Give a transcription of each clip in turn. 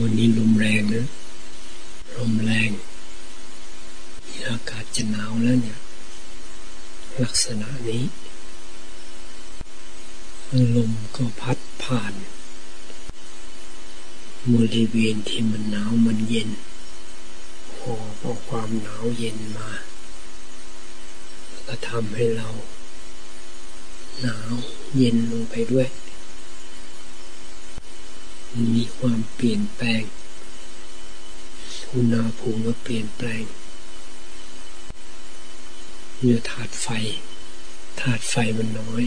วันนี้ลมแรงนะ ลมแรงอากาศจะหนาวแล้วเนี่ย ลักษณะนี้ ลมก็พัดผ่านบริเวณที่มันหนาวมันเย็นหอบเอาความหนาวเย็นมา ก็ทำให้เรา หนาวเย็นลงไปด้วย มีความเปลี่ยนแปลง อุณหภูมิก็เปลี่ยนแปลงเนื้อถาดไฟถาดไฟมันน้อย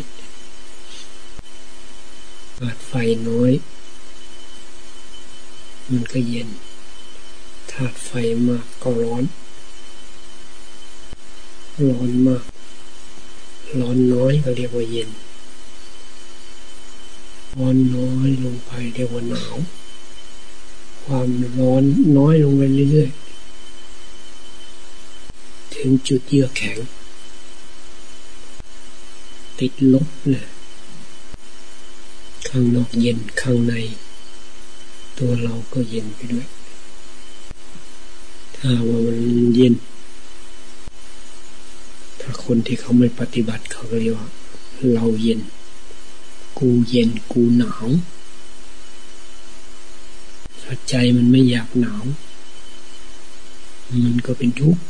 ถาดไฟน้อย มันก็เย็นถาดไฟมากก็ร้อน ร้อนมาก ร้อนน้อยก็เรียกว่าเย็น ร้อนน้อยลงไปเรียกว่าหนาวความร้อนน้อยลงไปเรื่อยๆ ถึงจุดเยือกแข็ง ติดลบเลยข้างนอกเย็นข้างใน ตัวเราก็เย็นไปด้วย ถ้าว่ามันเย็น ถ้าคนที่เขาไม่ปฏิบัติเขาก็เรียกว่า เราเย็น กูเย็นกูหนาวถ้าใจมันไม่อยากหนาว มันก็เป็นทุกข์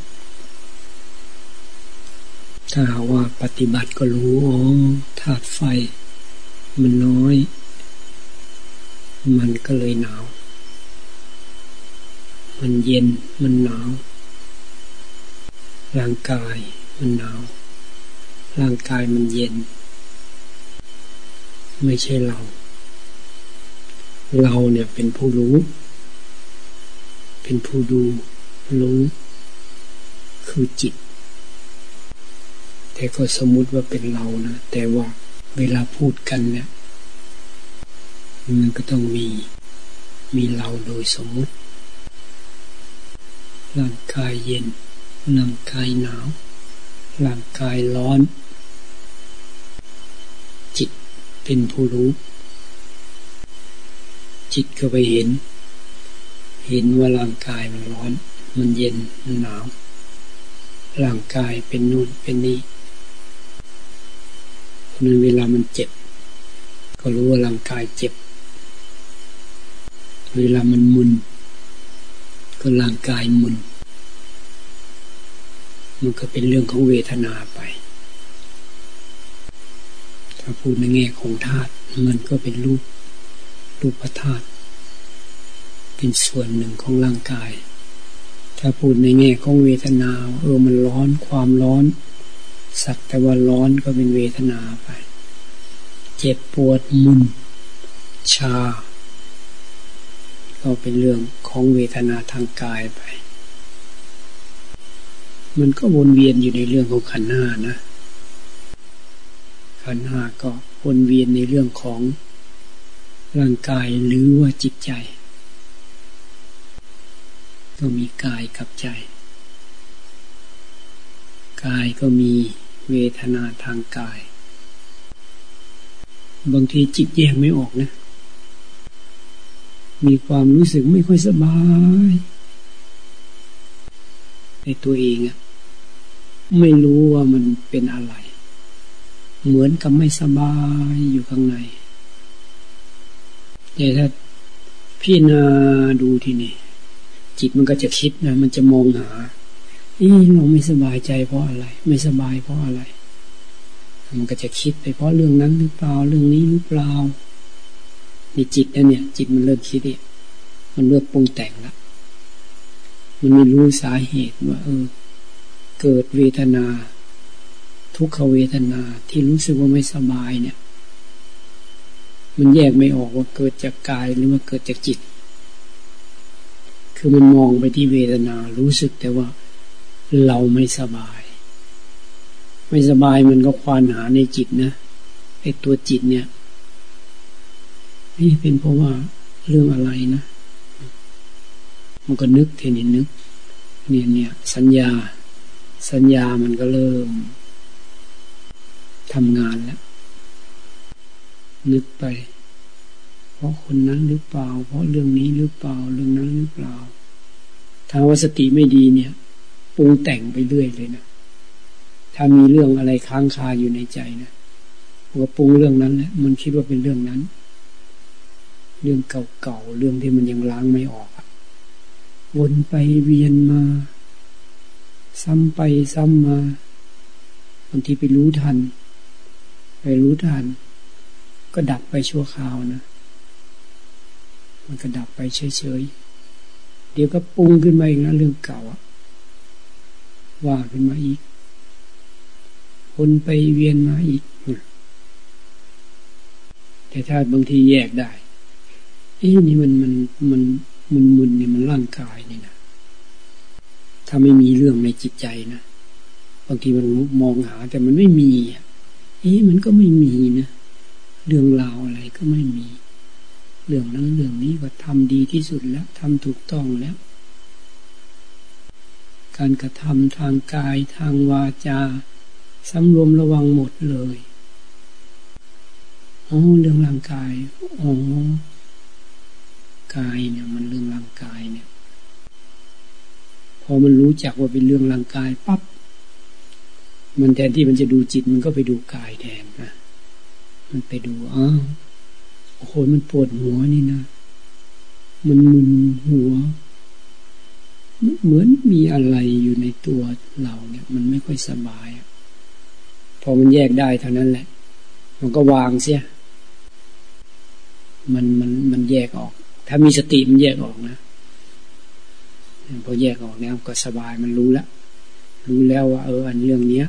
ถ้าว่าปฏิบัติก็รู้อ๋อธาตุไฟ มันน้อย มันก็เลยหนาว มันเย็นมันหนาว ร่างกายมันหนาว ร่างกายมันเย็น ไม่ใช่เรา เราเนี่ยเป็นผู้รู้ เป็นผู้ดูรู้ คือจิต แต่ก็สมมุติว่าเป็นเรานะ แต่ว่าเวลาพูดกันเนี่ยมันก็ต้องมี มีเราโดยสมมุติ ร่างกายเย็น ร่างกายหนาว ร่างกายร้อน เป็นผู้รู้ จิตก็ไปเห็น เห็นว่าร่างกายมันร้อน มันเย็น มันหนาว ร่างกายเป็นนู่นเป็นนี่นเวลามันเจ็บ ก็รู้ว่าร่างกายเจ็บ เวลามันมุน ก็ร่างกายมุน มันก็เป็นเรื่องของเวทนาไป ถ้าพูดในแง่ของธาตุมันก็เป็นรูปรูปธาตุเป็นส่วนหนึ่งของร่างกาย ถ้าพูดในแง่ของเวทนาเออมันร้อนความร้อน สักแต่ว่าร้อนก็เป็นเวทนาไป เจ็บปวดมุนชา ก็เป็นเรื่องของเวทนาทางกายไป มันก็วนเวียนอยู่ในเรื่องของขันธ์ห้านะ ขันห้าก็วนเวียนในเรื่องของร่างกายหรือว่าจิตใจ ก็มีกายกับใจ กายก็มีเวทนาทางกาย บางทีจิตแยกไม่ออกนะ มีความรู้สึกไม่ค่อยสบาย ในตัวเองอะไม่รู้ว่ามันเป็นอะไร เหมือนกับไม่สบายอยู่ข้างในแต่ถ้าพี่นาดูที่นี่จิตมันก็จะคิดนะมันจะมองหาอีเราไม่สบายใจเพราะอะไร ไม่สบายเพราะอะไร มันก็จะคิดไปเพราะเรื่องนั้นหรือเปล่าเรื่องนี้หรือเปล่านี่จิตนะเนี่ย จิตมันเริ่มคิดเนี่ยมันเริ่มปรุงแต่งละมันไม่รู้สาเหตุว่า เออ เกิดเวทนา ทุกขเวทนาที่รู้สึกว่าไม่สบายเนี่ย มันแยกไม่ออกว่าเกิดจากกายหรือว่าเกิดจากจิต คือมันมองไปที่เวทนารู้สึกแต่ว่าเราไม่สบาย ไม่สบายมันก็ควานหาในจิตนะไอ้ตัวจิตเนี่ยนี่เป็นเพราะว่าเรื่องอะไรนะ มันก็นึกเทีนี้นึกเนี่ยเนี่ยสัญญา สัญญามันก็เริ่ม ทำงานแล้ว นึกไป เพราะคนนั้นหรือเปล่า เพราะเรื่องนี้หรือเปล่า เรื่องนั้นหรือเปล่า ถ้าว่าสติไม่ดีเนี่ยปรุงแต่งไปเรื่อยเลยนะ ถ้ามีเรื่องอะไรค้างคาอยู่ในใจนะว่าปรุงเรื่องนั้นแหละมันคิดว่าเป็นเรื่องนั้น เรื่องเก่าๆ เรื่องที่มันยังล้างไม่ออกวนไปเวียนมา ซ้ำไปซ้ำมาบางทีไปรู้ทัน ไปรู้ทันก็ดับไปชั่วคราวนะ มันก็ดับไปเฉยๆ เดี๋ยวก็ปรุงขึ้นมาอีกนะเรื่องเก่าอะว่าขึ้นมาอีกวนไปเวียนมาอีก แต่ถ้าบางทีแยกได้เอ้นี่มันมันมันมันมึนเนี่ยมันร่างกายนี่นะ ถ้าไม่มีเรื่องในจิตใจนะ บางทีมันมองหาแต่มันไม่มีอะ เอ๊ะมันก็ไม่มีนะเรื่องราวอะไรก็ไม่มี เรื่องนั้นเรื่องนี้ก็ทำดีที่สุดแล้วทำถูกต้องแล้ว การกระทำทางกายทางวาจาสำรวมระวังหมดเลยอ๋อเรื่องร่างกายอ๋อกายเนี่ยมันเรื่องร่างกายเนี่ย พอมันรู้จักว่าเป็นเรื่องร่างกายปั๊บ มันแทนที่มันจะดูจิตมันก็ไปดูกายแทนนะมันไปดูอ้าวโอ้โหมันปวดหัวนี่นะ มันมึนหัว เหมือนมีอะไรอยู่ในตัวเราเนี่ย มันไม่ค่อยสบายพอมันแยกได้เท่านั้นแหละ มันก็วางเสีย มันมันมันแยกออก ถ้ามีสติมันแยกออกนะพอแยกออกแล้วก็สบายมันรู้แล้วรู้แล้วว่าเอออันเรื่องเนี้ย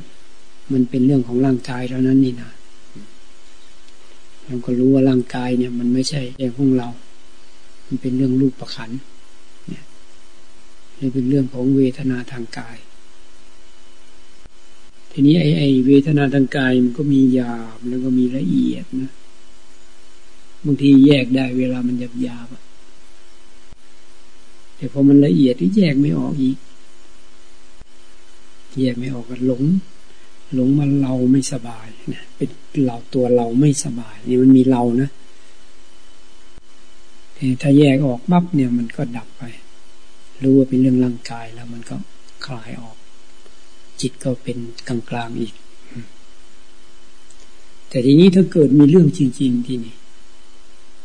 มันเป็นเรื่องของร่างกายเท่านั้นนี่นะเราก็รู้ว่าร่างกายเนี่ย มันไม่ใช่เรื่องของเรา มันเป็นเรื่องรูปประคันเนี่ยนี่เป็นเรื่องของเวทนาทางกาย ทีนี้ไอ้ไอ้เวทนาทางกายมันก็มีหยาบแล้วก็มีละเอียดนะบางทีแยกได้เวลามันหยาบหยาบแต่พอมันละเอียดที่แยกไม่ออกอีก แยกไม่ออกก็หลง หลงมันเราไม่สบายนะเป็นเราตัวเราไม่สบาย นี่มันมีเรานะแต่ถ้าแยกออกปั๊บเนี่ยมันก็ดับไป รู้ว่าเป็นเรื่องร่างกายแล้วมันก็คลายออก จิตก็เป็นกลางกลางอีก แต่ทีนี้ถ้าเกิดมีเรื่องจริง ๆ ที่นี่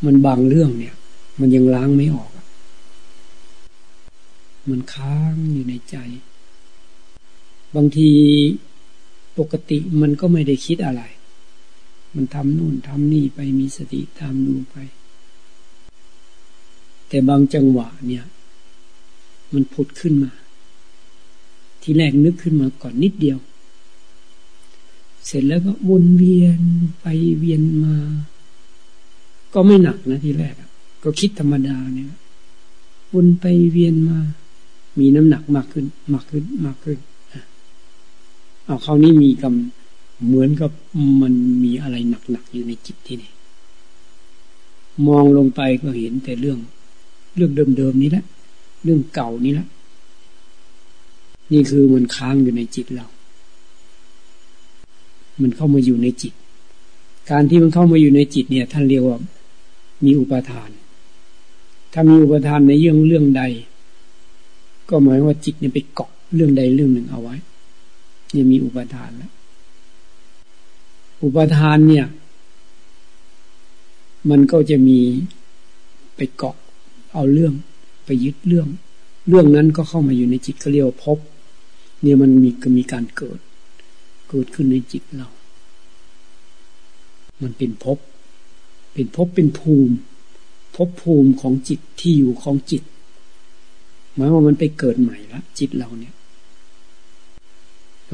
มันบางเรื่องเนี่ย มันยังล้างไม่ออก มันค้างอยู่ในใจ บางที ปกติมันก็ไม่ได้คิดอะไร มันทำนู่นทำนี่ไปมีสติตามดูไป แต่บางจังหวะเนี่ย มันผุดขึ้นมา ทีแรกนึกขึ้นมาก่อนนิดเดียว เสร็จแล้วก็วนเวียนไปเวียนมา ก็ไม่หนักนะทีแรก ก็คิดธรรมดาเนี่ยวนไปเวียนมา มีน้ำหนักมากขึ้น มากขึ้นมากขึ้น เอาคราวนี้มีกำเหมือนกับมันมีอะไรหนักๆอยู่ในจิตที่นี่มองลงไปก็เห็นแต่เรื่อง เรื่องเดิมๆนี้แหละเรื่องเก่านี้แหละนี่คือมันค้างอยู่ในจิตเรา มันเข้ามาอยู่ในจิต การที่มันเข้ามาอยู่ในจิตเนี่ย ท่านเรียกว่า มีอุปทาน ถ้ามีอุปทานในเรื่องเรื่องใด ก็หมายว่าจิตเนี่ยไปเกาะเรื่องใดเรื่องหนึ่งเอาไว้ เนี่มีอุปทานแล้ว อุปทานเนี่ย มันก็จะมีไปเกาะเอาเรื่องไปยึดเรื่อง เรื่องนั้นก็เข้ามาอยู่ในจิตก็เรียกว่าพบ เนี่ยมันมีก็มีการเกิด เกิดขึ้นในจิตเรา มันเป็นพบ เป็นพบเป็นภูมิ พบภูมิของจิตที่อยู่ของจิตหมายว่ามันไปเกิดใหม่ละจิตเราเนี่ย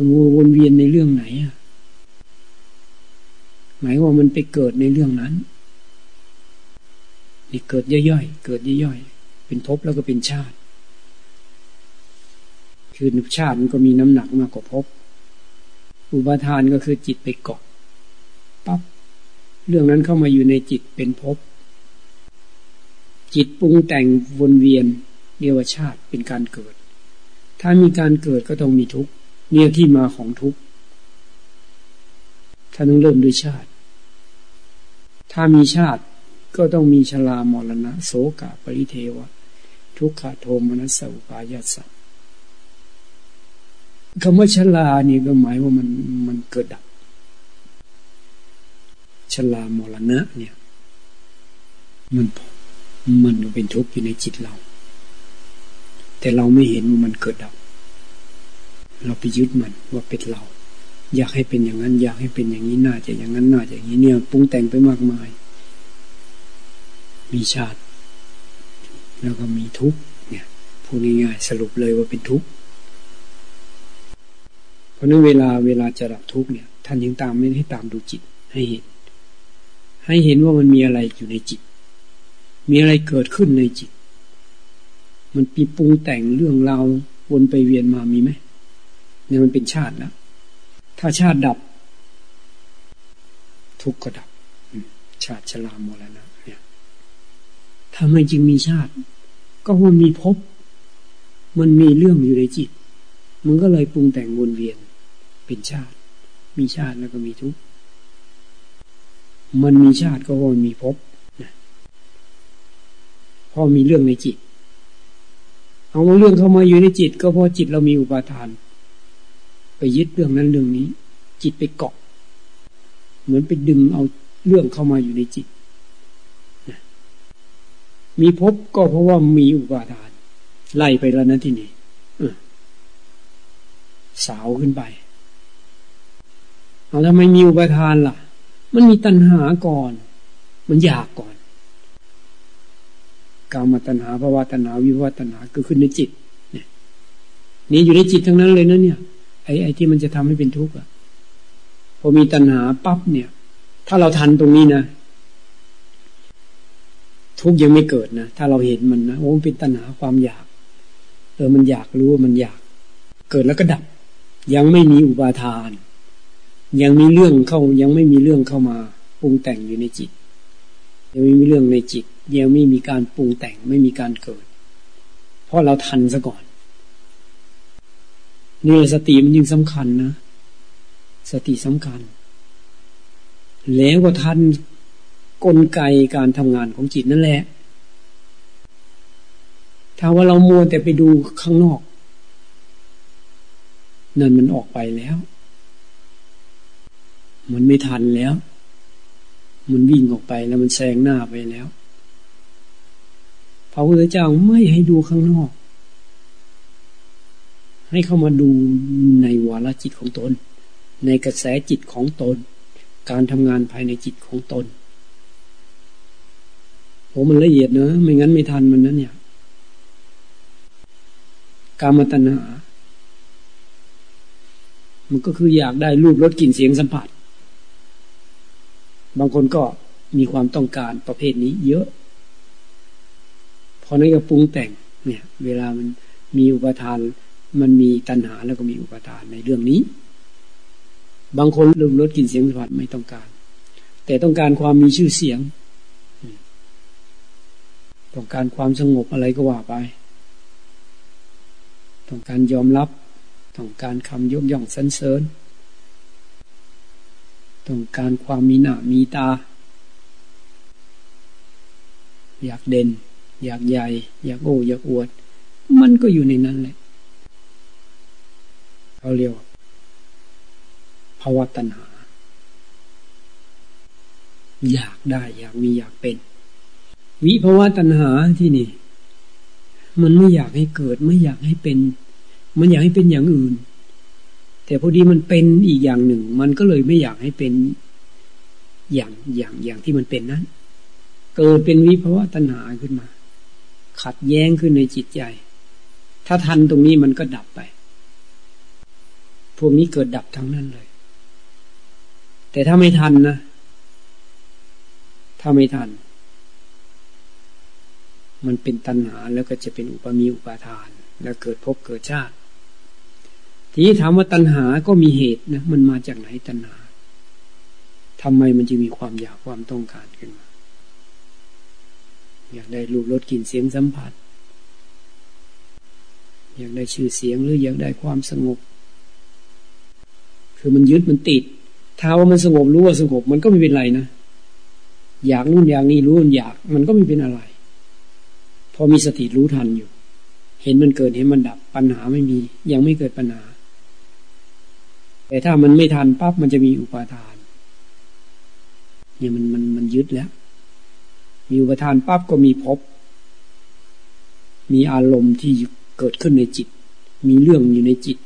มัวนเวียนในเรื่องไหนอะหมายว่ามันไปเกิดในเรื่องนั้นนี่เกิดย่อยๆ เกิดย่อยๆ เป็นภพแล้วก็เป็นชาติ คือชาติมันก็มีน้ำหนักมากกว่าภพอุปทานก็คือจิตไปเกาะปั๊บเรื่องนั้นเข้ามาอยู่ในจิตเป็นภพจิตปรุงแต่งวนเวียนเรียกว่าชาติเป็นการเกิด ถ้ามีการเกิดก็ต้องมีทุกข์ เนี่ยที่มาของทุกข์ถ้าต้องเริ่มด้วยชาติ ถ้ามีชาติก็ต้องมีชลามรณะ โสกะปริเทวะ ทุกขโทมนัสสุปายาสัคำว่าชลานี่ก็หมายว่ามันมันเกิดดับชลามรณะเนี่ย มันมันเป็นทุกข์อยู่ในจิตเรา แต่เราไม่เห็นว่ามันเกิดดับ เราไปยึดมันว่าเป็นเรา อยากให้เป็นอย่างนั้น อยากให้เป็นอย่างนี้น่าจะอย่างนั้นน่าจะอย่างนี้เนี่ยปรุงแต่งไปมากมาย มีชาติ แล้วก็มีทุกข์เนี่ยพูดง่ายๆสรุปเลยว่าเป็นทุกข์เพราะนั้นเวลาเวลาจะดับทุกข์เนี่ย ท่านยังตามไม่ให้ตามดูจิตให้เห็น ให้เห็นว่ามันมีอะไรอยู่ในจิต มีอะไรเกิดขึ้นในจิต มันปีปรุงแต่งเรื่องราววนไปเวียนมามีไหม เนี่ยมันเป็นชาติแล้วถ้าชาติดับ ทุกข์ก็ดับ ชาติชรามรณะเนี่ยทำไมจึงมีชาติ ก็มันมีภพมันมีเรื่องอยู่ในจิต มันก็เลยปรุงแต่งวนเวียนเป็นชาติ มีชาติแล้วก็มีทุกข์มันมีชาติก็เพราะมันมีภพพราะมีเรื่องในจิต เอาเรื่องเข้ามาอยู่ในจิต ก็เพราะจิตเรามีอุปาทาน ไปยึดเรื่องนั้นเรื่องนี้ จิตไปเกาะ เหมือนไปดึงเอาเรื่องเข้ามาอยู่ในจิต มีพบก็เพราะว่ามีอุปาทาน ไล่ไปแล้วนะที่นี่สาวขึ้นไปเอาทำไม่มีอุปทานล่ะ มันมีตัณหาก่อน มันอยากก่อน กามาตัณหาภาวะตัณหาวิวัตัณหาก็ขึ้นในจิต เนี่ย นี่อยู่ในจิตทั้งนั้นเลยนะเนี่ย อ้ไอ้ที่มันจะทำให้เป็นทุกข์อะพอมีตัณหาปั๊บเนี่ย ถ้าเราทันตรงนี้นะทุกยังไม่เกิดนะถ้าเราเห็นมันนะโอ้เป็นตัณหาความอยาก เออมันอยากรู้ว่ามันอยาก เกิดแล้วก็ดับ ยังไม่มีอุปาทาน ยังมีเรื่องเข้ายังไม่มีเรื่องเข้ามาปรุงแต่งอยู่ในจิต ยังไม่มีเรื่องในจิต ยังไม่มีการปรุงแต่งไม่มีการเกิด เพราะเราทันซะก่อน นี่สติมันยิ่งสำคัญนะ สติสำคัญ แล้วก็ทันกลไกการทำงานของจิตนั่นแหละ ถ้าว่าเรามัวแต่ไปดูข้างนอก นั่นมันออกไปแล้ว มันไม่ทันแล้ว มันวิ่งออกไปแล้วมันแซงหน้าไปแล้วพระพุทธเจ้าไม่ให้ดูข้างนอก ให้เข้ามาดูในวาระจิตของตน ในกระแสจิตของตน การทำงานภายในจิตของตนโอ้มันละเอียดเนอะไม่งั้นไม่ทันมันนั้นเนี่ย กามตัณหามันก็คืออยากได้รูปรสกลิ่นเสียงสัมผัส บางคนก็มีความต้องการประเภทนี้เยอะ พอนั้นก็ปรุงแต่ง เนี่ย เวลามันมีอุปทาน มันมีตัณหาแล้วก็มีอุปทานในเรื่องนี้ บางคนลืมลดกินเสียงสัมผัสไม่ต้องการ แต่ต้องการความมีชื่อเสียง ต้องการความสงบอะไรก็ว่าไป ต้องการยอมรับ ต้องการคำยกย่องสรรเสริญ ต้องการความมีหน้ามีตา อยากเด่น อยากใหญ่ อยากโอ้อยากอวด มันก็อยู่ในนั้นแหละ เขาเรียกภาวะตัณหา อยากได้อยากมีอยากเป็น วิภาวะตัณหาที่นี่ มันไม่อยากให้เกิดไม่อยากให้เป็น มันอยากให้เป็นอย่างอื่น แต่พอดีมันเป็นอีกอย่างหนึ่ง มันก็เลยไม่อยากให้เป็นอย่างอย่างอย่างที่มันเป็นนั้น เกิดเป็นวิภาวะตัณหาขึ้นมา ขัดแย้งขึ้นในจิตใจ ถ้าทันตรงนี้มันก็ดับไป พวกนี้เกิดดับทั้งนั้นเลย แต่ถ้าไม่ทันนะ ถ้าไม่ทัน มันเป็นตัณหาแล้วก็จะเป็นอุปมีอุปาทาน แล้วเกิดพบเกิดชาติ ทีนี้ถามว่าตัณหาก็มีเหตุนะ มันมาจากไหนตัณหาทำไมมันจะมีความอยากความต้องการขึ้นมา อยากได้รูปรสกลิ่นเสียงสัมผัส อยากได้ชื่อเสียงหรืออยากได้ความสงบ คือมันยึดมันติด ถ้าว่ามันสงบรู้ว่าสงบมันก็ไม่เป็นไรนะ อยากนู่นอยากนี่รู้มันอยากมันก็ไม่เป็นอะไร พอมีสติรู้ทันอยู่ เห็นมันเกิดเห็นมันดับปัญหาไม่มี ยังไม่เกิดปัญหา แต่ถ้ามันไม่ทันปั๊บมันจะมีอุปาทาน เนี่ยมันมันมันยึดแล้ว มีอุปทานปั๊บก็มีภพมีอารมณ์ที่เกิดขึ้นในจิต มีเรื่องอยู่ในจิต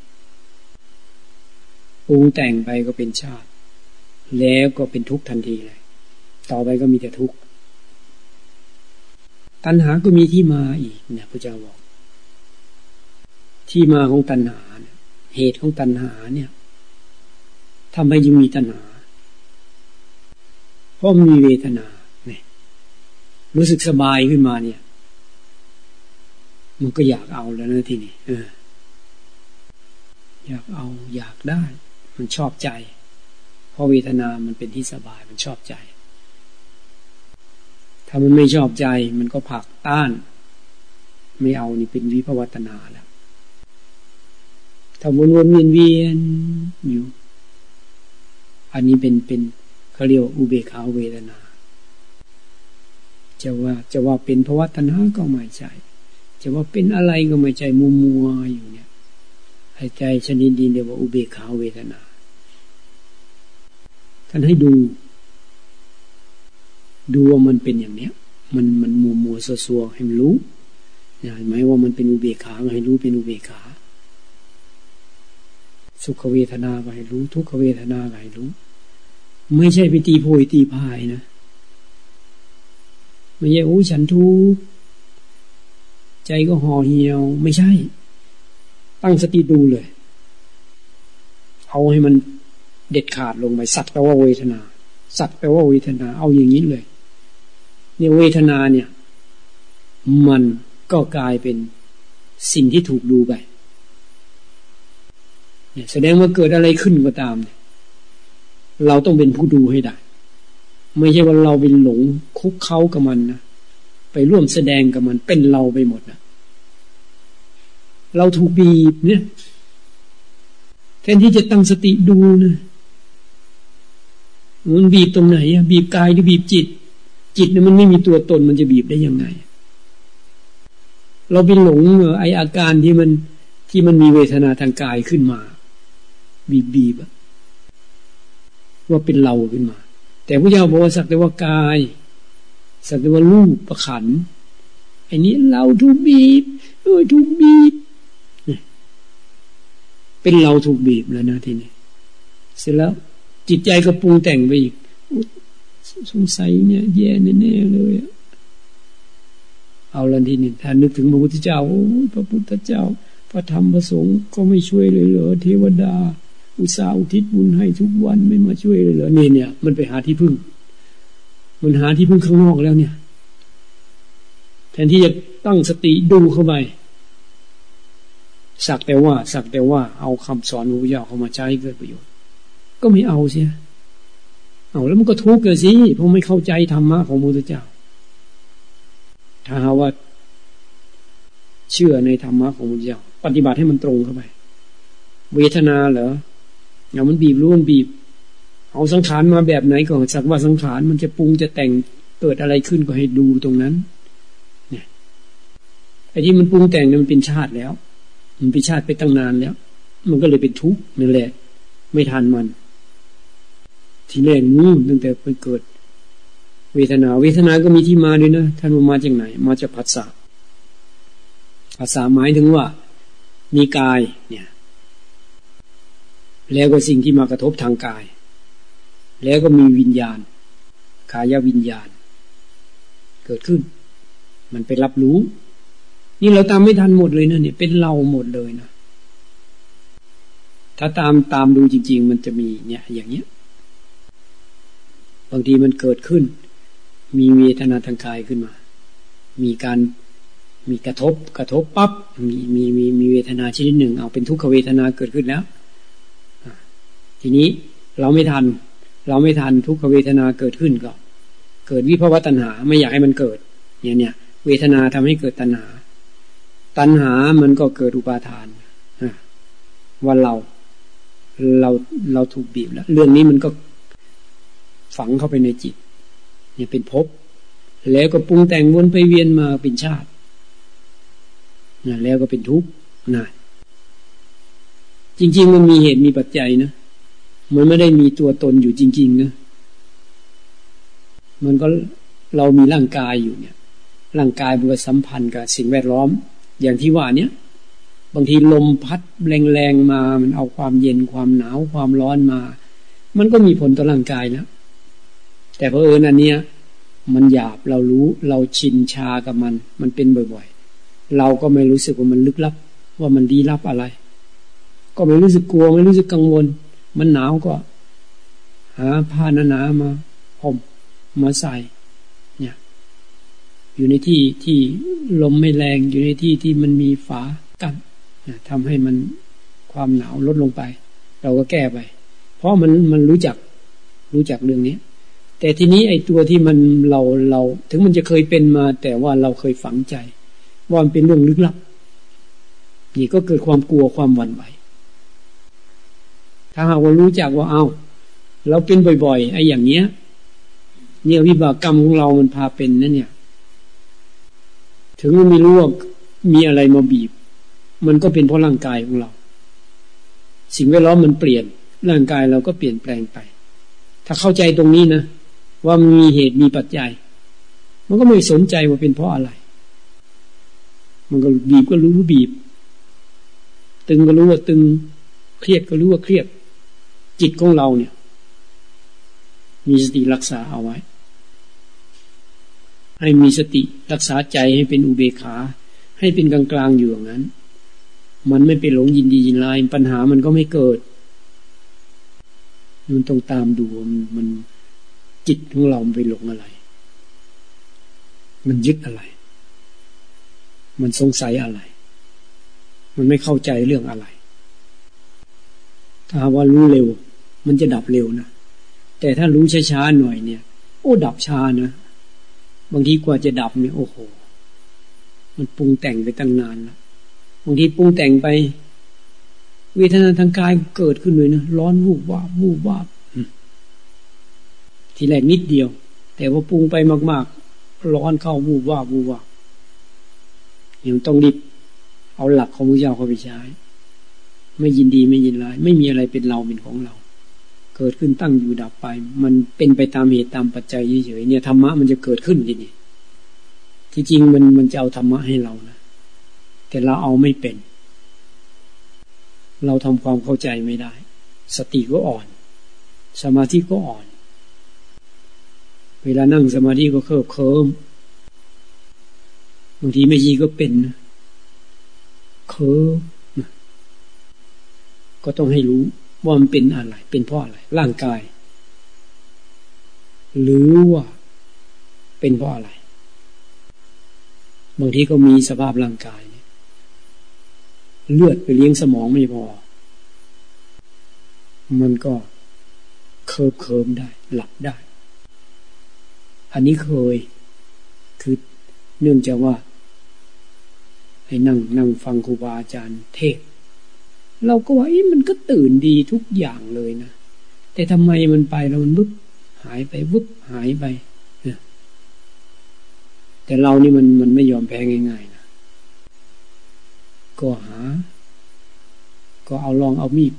ปรุงแต่งไปก็เป็นชาติ แล้วก็เป็นทุกข์ทันทีเลย ต่อไปก็มีแต่ทุกข์ ตัณหาก็มีที่มาอีกเนี่ยพระเจ้าบอก ที่มาของตัณหาเนี่ยเหตุของตัณหาเนี่ยทำให้ยังมีตัณหา เพราะมีเวทนาเนี่ยรู้สึกสบายขึ้นมาเนี่ย มันก็อยากเอาแล้วนะทีนี้เอออยากเอาอยากได้ มันชอบใจ เพราะเวทนามันเป็นที่สบายมันชอบใจ ถ้ามันไม่ชอบใจมันก็ผักต้าน ไม่เอานี่เป็นวิภวัตนาแล้วถ้าวนวนเวียนเวียนอยู่อันนี้เป็นเป็นเขาเรียกอุเบกขาเวทนาจะว่าจะว่าเป็นภวัตนาก็ไม่ใช่จะว่าเป็นอะไรก็ไม่ใช่มัวมัวอยู่เนี่ย หายใจชนิดดีเรียกว่าอุเบกขาเวทนา ท่านให้ดู ดูว่ามันเป็นอย่างเนี้ย มันมันมัวมัวซัวซัวให้มันรู้เห็นไหมว่ามันเป็นอุเบกขาให้รู้เป็นอุเบกขา สุขเวทนาให้รู้ ทุกขเวทนาให้รู้ ไม่ใช่ไปตีโพยตีพายนะไม่ใช่โอ้ฉันทุกใจก็ห่อเหี่ยว ไม่ใช่ ตั้งสติดูเลย เอาให้มันเด็ดขาดลงไปสัตว์แปลว่าเวทนา สัตว์แปลว่าเวทนา เอาอย่างนี้เลยเนี่ยเวทนาเนี่ย มันก็กลายเป็นสิ่งที่ถูกดูไปเนี่ยแสดงว่าเกิดอะไรขึ้นก็ตามเนี่ยเราต้องเป็นผู้ดูให้ได้ ไม่ใช่ว่าเราเป็นหลงคุกเข้ากับมันนะไปร่วมแสดงกับมันเป็นเราไปหมดนะ เราถูกบีบเนี่ยแทนที่จะตั้งสติดูนะมันบีบตรงไหนอะบีบกายหรือบีบจิต จิตเนี่ยมันไม่มีตัวตนมันจะบีบได้ยังไง เราไปหลงไออาการที่มันที่มันมีเวทนาทางกายขึ้นมา บีบบีบว่าเป็นเราขึ้นมา แต่พระเจ้าบอกว่าสักแต่ว่ากาย สักแต่ว่ารูปประขันไอ้นี้เราถูกบีบเออถูกบีบ เป็นเราถูกบีบแล้วนะทีนี้เสร็จแล้วจิตใจก็ปรุงแต่งไปอีกสงสัยเนี่ย แย่แน่ๆเลยเอาละทีนี้ถ้านึกถึงพระพุทธเจ้าพระพุทธเจ้า พระธรรมพระสงฆ์ก็ไม่ช่วยเลยเหรอเทวดา อุตสาห์อุทิศบุญให้ทุกวันไม่มาช่วยเลยเหรอนี่เนี่ย มันไปหาที่พึ่ง มันหาที่พึ่งข้างนอกแล้วเนี่ย แทนที่จะตั้งสติดูเข้าไป สักแต่ว่า สักแต่ว่าเอาคำสอนพระพุทธเจ้าเข้ามาใช้เกิดประโยชน์ ก็ไม่เอาเสียเอาแล้วมันก็ทุกข์เกิดสิเพราะไม่เข้าใจธรรมะของพระพุทธเจ้า ถ้าหาว่า เชื่อในธรรมะของพระพุทธเจ้า ปฏิบัติให้มันตรงเข้าไป เวทนาเหรอเอามันบีบรู้มันบีบ เอาสังขารมาแบบไหนก่อนสักว่าสังขารมันจะปรุงจะแต่งเกิดอะไรขึ้นก็ให้ดูตรงนั้น เนี่ยไอ้ที่มันปรุงแต่งเนี่ยมันเป็นชาติแล้ว มันไปชาติไปตั้งนานแล้ว มันก็เลยเป็นทุกข์นั่นแหละ ไม่ทันมัน ทีแรกนู่นตั้งแต่ไปเกิด เวทนา เวทนาก็มีที่มาด้วยนะท่านมาจากไหน มาจากผัสสะภาษาหมายถึงว่ามีกายเนี่ย แล้วก็สิ่งที่มากระทบทางกาย แล้วก็มีวิญญาณกายวิญญาณ เกิดขึ้น มันไปรับรู้ นี่เราตามไม่ทันหมดเลยนะเนี่ยเป็นเราหมดเลยนะถ้าตามตามดูจริง ๆ มันจะมีเนี่ย อย่างเนี้ย บางทีมันเกิดขึ้น มีเวทนาทางกายขึ้นมา มีการมีกระทบ กระทบปับ๊บมีมีมีมีเวทนาชนิดหนึ่ง เอาเป็นทุกขเวทนาเกิดขึ้นแล้วทีนี้เราไม่ทัน เราไม่ทันทุกขเวทนาเกิดขึ้นก็ เกิดวิภวตัณหา ไม่อยากให้มันเกิด เนี่ยเนี่ย เวทนาทำให้เกิดตัณหา ตัณหามันก็เกิดอุปาทานว่าเรา เราเราถูกบีบแล้ว เรื่องนี้มันก็ฝังเข้าไปในจิต เนี่ยเป็นภพแล้วก็ปรุงแต่งวนไปเวียนมาเป็นชาตินะแล้วก็เป็นทุกข์นะจริง ๆ มันมีเหตุมีปัจจัยนะมันไม่ได้มีตัวตนอยู่จริง ๆ นะ มันก็เรามีร่างกายอยู่เนี่ย ร่างกายมันก็สัมพันธ์กับสิ่งแวดล้อม อย่างที่ว่าเนี้ยบางทีลมพัดแรงๆมา มันเอาความเย็นความหนาวความร้อนมา มันก็มีผลต่อร่างกายแล้วแต่เพอเอิญอันเนี้ย มันหยาบเรารู้เราชินชากับมัน มันเป็นบ่อยๆ เราก็ไม่รู้สึกว่ามันลึกลับ ว่ามันดีลับอะไร ก็ไม่รู้สึกกลัวไม่รู้สึกกังวล มันหนาวก็ หาผ้าหนาๆมาห่มมาใส่ อยู่ในที่ที่ลมไม่แรงอยู่ในที่ที่มันมีฝากัน้นทำให้มันความหนาวลดลงไป เราก็แก้ไป เพราะมันมันรู้จักรู้จักเรื่องนี้ แต่ทีนี้ไอ้ตัวที่มันเราเรา ถึงมันจะเคยเป็นมา แต่ว่าเราเคยฝังใจ ว่ามันเป็นเรื่องลึกลับ นี่ก็เกิดความกลัวความหวั่นไหวถ้าหากว่ารู้จักว่าเอาเราเป็นบ่อยๆไอ้อย่างเนี้ย เนี่ยวิบากกรรมของเรามันพาเป็นนั่นเนี่ย ถึงไม่รู้ว่ามีอะไรมาบีบ มันก็เป็นเพราะร่างกายของเรา สิ่งแวดล้อมมันเปลี่ยน ร่างกายเราก็เปลี่ยนแปลงไป ถ้าเข้าใจตรงนี้นะ ว่ามันมีเหตุมีปัจจัย มันก็ไม่สนใจว่าเป็นเพราะอะไร มันก็บีบก็รู้ว่าบีบ ตึงก็รู้ว่าตึง เครียดก็รู้ว่าเครียด จิตของเราเนี่ย มีสติรักษาเอาไว้ ให้มีสติรักษาใจให้เป็นอุเบกขา ให้เป็นกลางกลางอยู่อย่างนั้น มันไม่ไปหลงยินดียินร้ายปัญหามันก็ไม่เกิดมันต้องตามดูมันจิตของเราไปหลงอะไร มันยึดอะไร มันสงสัยอะไร มันไม่เข้าใจเรื่องอะไร ถ้าว่ารู้เร็ว มันจะดับเร็วนะ แต่ถ้ารู้ช้าๆหน่อยเนี่ย โอ้ดับช้านะ บางทีกว่าจะดับเนี่ยโอ้โห มันปรุงแต่งไปตั้งนานแล้วบางทีปรุงแต่งไป เวทนาทางกายเกิดขึ้นเลยนะร้อนวูบวาบวูบวาบทีแรกนิดเดียว แต่พอปรุงไปมาก ๆ ร้อนเข้าวูบวาบูบว่ายังต้องรีบเอาหลักของพระเจ้าเข้าไปใช้ ไม่ยินดีไม่ยินร้าย ไม่มีอะไรเป็นเราเป็นของเรา กิดขึ้นตั้งอยู่ดับไป มันเป็นไปตามเหตุตามปัจจัยเฉยๆเนี่ยธรรมะมันจะเกิดขึ้นทีนี้ที่จริงมันมันจะเอาธรรมะให้เรานะแต่เราเอาไม่เป็น เราทำความเข้าใจไม่ได้ สติก็อ่อน สมาธิก็อ่อน เวลานั่งสมาธิก็เคิบเคิมบางทีไม่ยีก็เป็นเคิมก็ต้องให้รู้ ว่ามันเป็นอะไร เป็นเพราะอะไร ร่างกาย หรือว่าเป็นเพราะอะไร บางทีก็มีสภาพร่างกายเลือดไปเลี้ยงสมองไม่พอ มันก็เคิบเคิมได้ หลับได้ อันนี้เคย คือเนื่องจากว่า ให้นั่งนั่งฟังครูบาอาจารย์เทศ เราก็ว่ามันก็ตื่นดีทุกอย่างเลยนะ แต่ทำไมมันไปแล้วมันบึบหายไปบึบหายไปแต่เรานี่มันมันไม่ยอมแพ้ง่ายๆนะก็หา ก็เอาลองเอามีด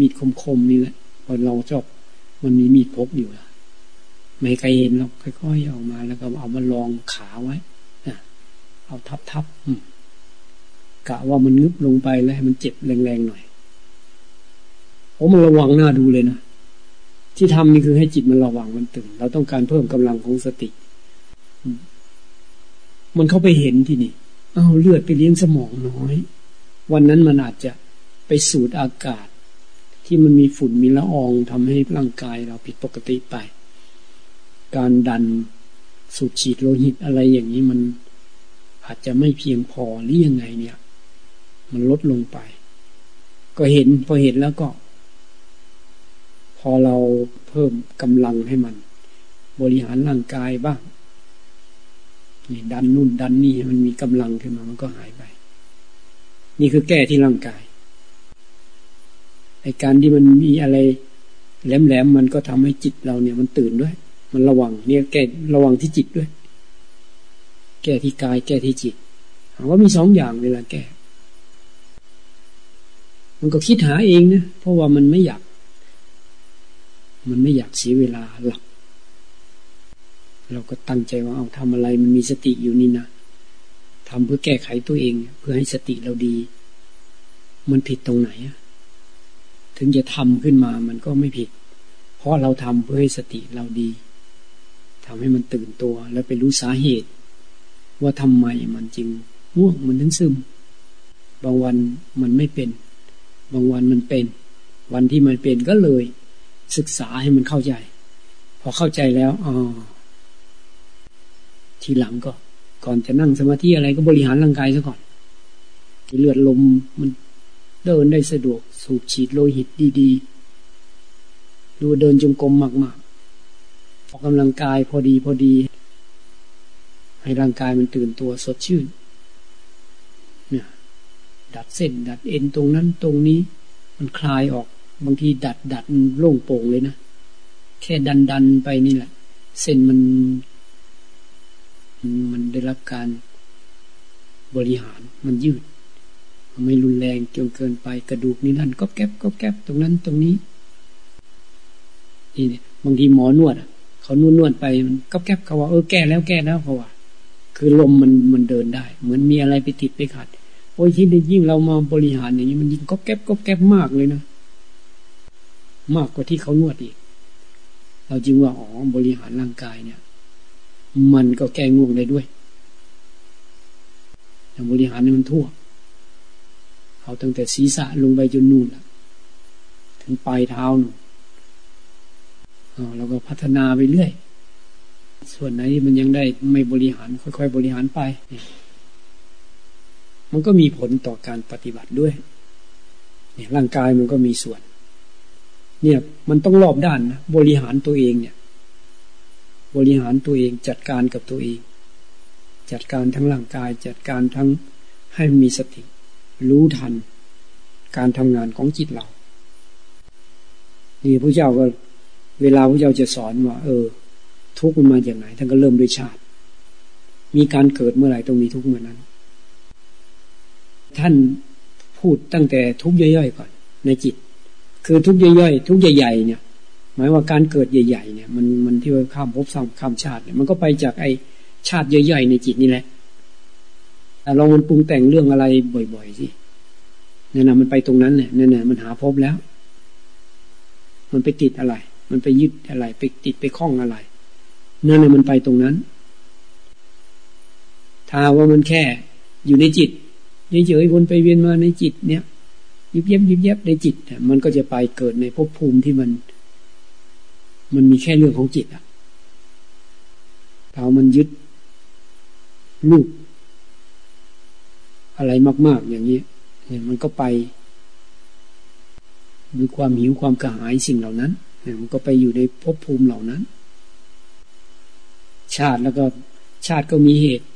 มีดคมๆนี่แหละพอเราชอบมันมีมีดพกอยู่ละไม่ใครเห็นหรอกค่อยๆออกมาแล้วก็เอามาลองขาไว้เอาทับๆ กะว่ามันงึบลงไปแล้วให้มันเจ็บแรงๆหน่อยโอ้มันระวังหน้าดูเลยนะ ที่ทำนี่คือให้จิตมันระวังมันตื่น เราต้องการเพิ่มกำลังของสติ มันเข้าไปเห็นที่นี่เอาเลือดไปเลี้ยงสมองน้อย วันนั้นมันอาจจะไปสูดอากาศ ที่มันมีฝุ่นมีละอองทำให้ร่างกายเราผิดปกติไป การดันสูบฉีดโลหิตอะไรอย่างนี้มันอาจจะไม่เพียงพอหรือยังไงเนี่ย มันลดลงไป ก็เห็นพอเห็นแล้วก็ พอเราเพิ่มกำลังให้มัน บริหารร่างกายบ้างนี่ดันนู่นดันนี่มันมีกำลังขึ้นมามันก็หายไป นี่คือแก้ที่ร่างกายไอการที่มันมีอะไรแหลมๆมันก็ทำให้จิตเราเนี่ยมันตื่นด้วย มันระวังเนี่ยแก้ระวังที่จิตด้วย แก้ที่กาย แก้ที่จิตว่ามีสองอย่างเวลาแก้ มันก็คิดหาเองนะเพราะว่ามันไม่อยาก มันไม่อยากเสียเวลาหลับ เราก็ตั้งใจว่าเอาทำอะไร มันมีสติอยู่นี่นะทำเพื่อแก้ไขตัวเอง เพื่อให้สติเราดี มันผิดตรงไหนถึงจะทำขึ้นมามันก็ไม่ผิด เพราะเราทำเพื่อให้สติเราดีทำให้มันตื่นตัวแล้วไปรู้สาเหตุ ว่าทำไมมันจริงง่วงมันถึงซึม บางวันมันไม่เป็น บางวันมันเป็น วันที่มันเป็นก็เลย ศึกษาให้มันเข้าใจ พอเข้าใจแล้วอ๋อทีหลังก็ ก่อนจะนั่งสมาธิอะไรก็บริหารร่างกายซะก่อนเลือดลมมันเดินได้สะดวก สูบฉีดโลหิตดีๆ ดูเดินจงกรมมากๆออกกำลังกายพอดีพอดี ให้ร่างกายมันตื่นตัวสดชื่น ดัดเส้น ดัดเอ็นตรงนั้นตรงนี้ มันคลายออก บางทีดัดดัดโล่งโป่งเลยนะ แค่ดันดันไปนี่แหละ เส้นมัน มันได้รับการบริหารมันยืดไม่รุนแรงจนเกินไปกระดูกนี่นั่นก็แก๊บก็แก๊บตรงนั้นตรงนี้นี่บางทีหมอนวดเขานวดนวดไปมันก็แก๊บเขาว่าเออแก้แล้วแก้แล้วเขาว่า คือลมมันมันเดินได้ เหมือนมีอะไรไปติดไปขัด โอ้ยที่ยิ่งเรามาบริหารอย่างนี้มันยิ่งก็แก๊บก็แก๊บมากเลยนะ มากกว่าที่เขานวดอีก เราจึงว่าอ๋อบริหารร่างกายเนี่ย มันก็แก้ง่วงได้ด้วยแต่บริหารนี่มันทั่ว เอาตั้งแต่ศีรษะลงไปจนนู่นถึงปลายเท้าหนูเราก็พัฒนาไปเรื่อย ส่วนไหนมันยังได้ไม่บริหารค่อยๆ บริหารไป มันก็มีผลต่อการปฏิบัติด้วย เนี่ยร่างกายมันก็มีส่วน เนี่ยมันต้องรอบด้านนะบริหารตัวเองเนี่ย บริหารตัวเองจัดการกับตัวเอง จัดการทั้งร่างกาย จัดการทั้งให้มีสติ รู้ทัน การทำงานของจิตเรานี่พระเจ้าก็ เวลาพระเจ้าจะสอนว่า เออ ทุกข์มันมาอย่างไหนท่านก็เริ่มด้วยชาติ มีการเกิดเมื่อไหร่ต้องมีทุกข์เมื่อนั้น ท่านพูดตั้งแต่ทุกย่อยๆก่อน ในจิต คือทุกย่อยๆทุกใหญ่ๆเนี่ย หมายว่าการเกิดใหญ่ๆเนี่ยมันมันที่ว่าข้ามภพข้ามชาติเนี่ยมันก็ไปจากไอชาติย่อยๆในจิตนี่แหละแต่ลองมันปรุงแต่งเรื่องอะไรบ่อยๆสินั่นนะมันไปตรงนั้นเนี่ยนั่นน่ะมันหาพบแล้ว มันไปติดอะไร มันไปยึดอะไร ไปติดไปคล้องอะไร นั่นนะมันไปตรงนั้น ถ้าว่ามันแค่อยู่ในจิต เฉยๆวนไปเวียนมาในจิตเนี่ยยิบเย็บยิบเย็บในจิตมันก็จะไปเกิดในภพภูมิที่มัน มันมีแค่เรื่องของจิตอะถ้ามันยึดลูกอะไรมาก ๆ อย่างนี้เนี่ยมันก็ไปด้วยความหิวความกระหายสิ่งเหล่านั้นเนี่ยมันก็ไปอยู่ในภพภูมิเหล่านั้น ชาติแล้วก็ชาติก็มีเหตุ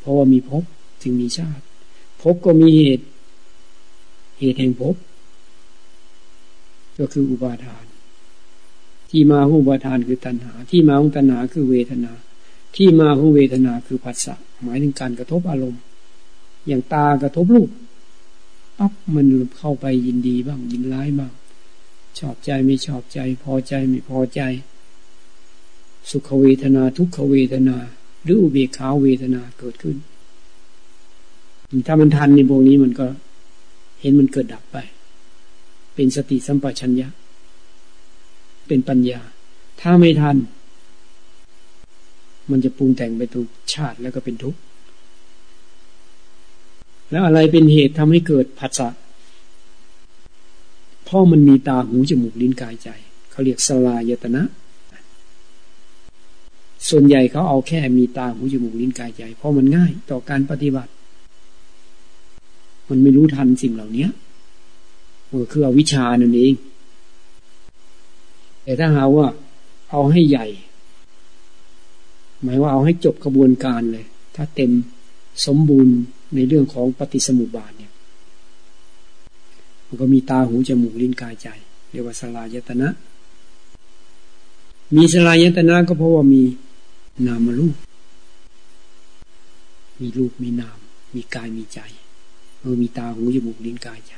เพราะว่ามีภพจึงมีชาติ ภพก็มีเหตุ เหตุแห่งภพก็คืออุปาทาน ที่มาของอุปาทานคือตัณหา ที่มาของตัณหาคือเวทนา ที่มาของเวทนาคือผัสสะหมายถึงการกระทบอารมณ์ อย่างตากระทบรูปปั๊บมันเข้าไปยินดีบ้างยินร้ายบ้างชอบใจไม่ชอบใจ พอใจไม่พอใจ สุขเวทนาทุกขเวทนา หรืออุเบกขาเวทนาเกิดขึ้น ถ้ามันทันในพวกนี้มันก็เห็นมันเกิดดับไป เป็นสติสัมปชัญญะ เป็นปัญญา ถ้าไม่ทัน มันจะปรุงแต่งไปตุกชาติแล้วก็เป็นทุกข์แล้วอะไรเป็นเหตุทำให้เกิดผัสสะเพราะมันมีตาหูจมูกลิ้นกายใจ เขาเรียกสลายตนะ ส่วนใหญ่เขาเอาแค่มีตาหูจมูกลิ้นกายใจ เพราะมันง่ายต่อการปฏิบัติ มันไม่รู้ทันสิ่งเหล่านี้เออคืออวิชานั่นเอง แต่ถ้าหาว่า เอาให้ใหญ่ หมายว่าเอาให้จบกระบวนการเลย ถ้าเต็มสมบูรณ์ในเรื่องของปฏิสมุบาทเนี่ย มันก็มีตาหูจมูกลิ้นกายใจ เรียกว่าสลายตนะ มีสลายตนะก็เพราะว่ามีนามรูป มีรูปมีนาม มีกายมีใจ เออมีตาหูจมูกลิ้นกายใจ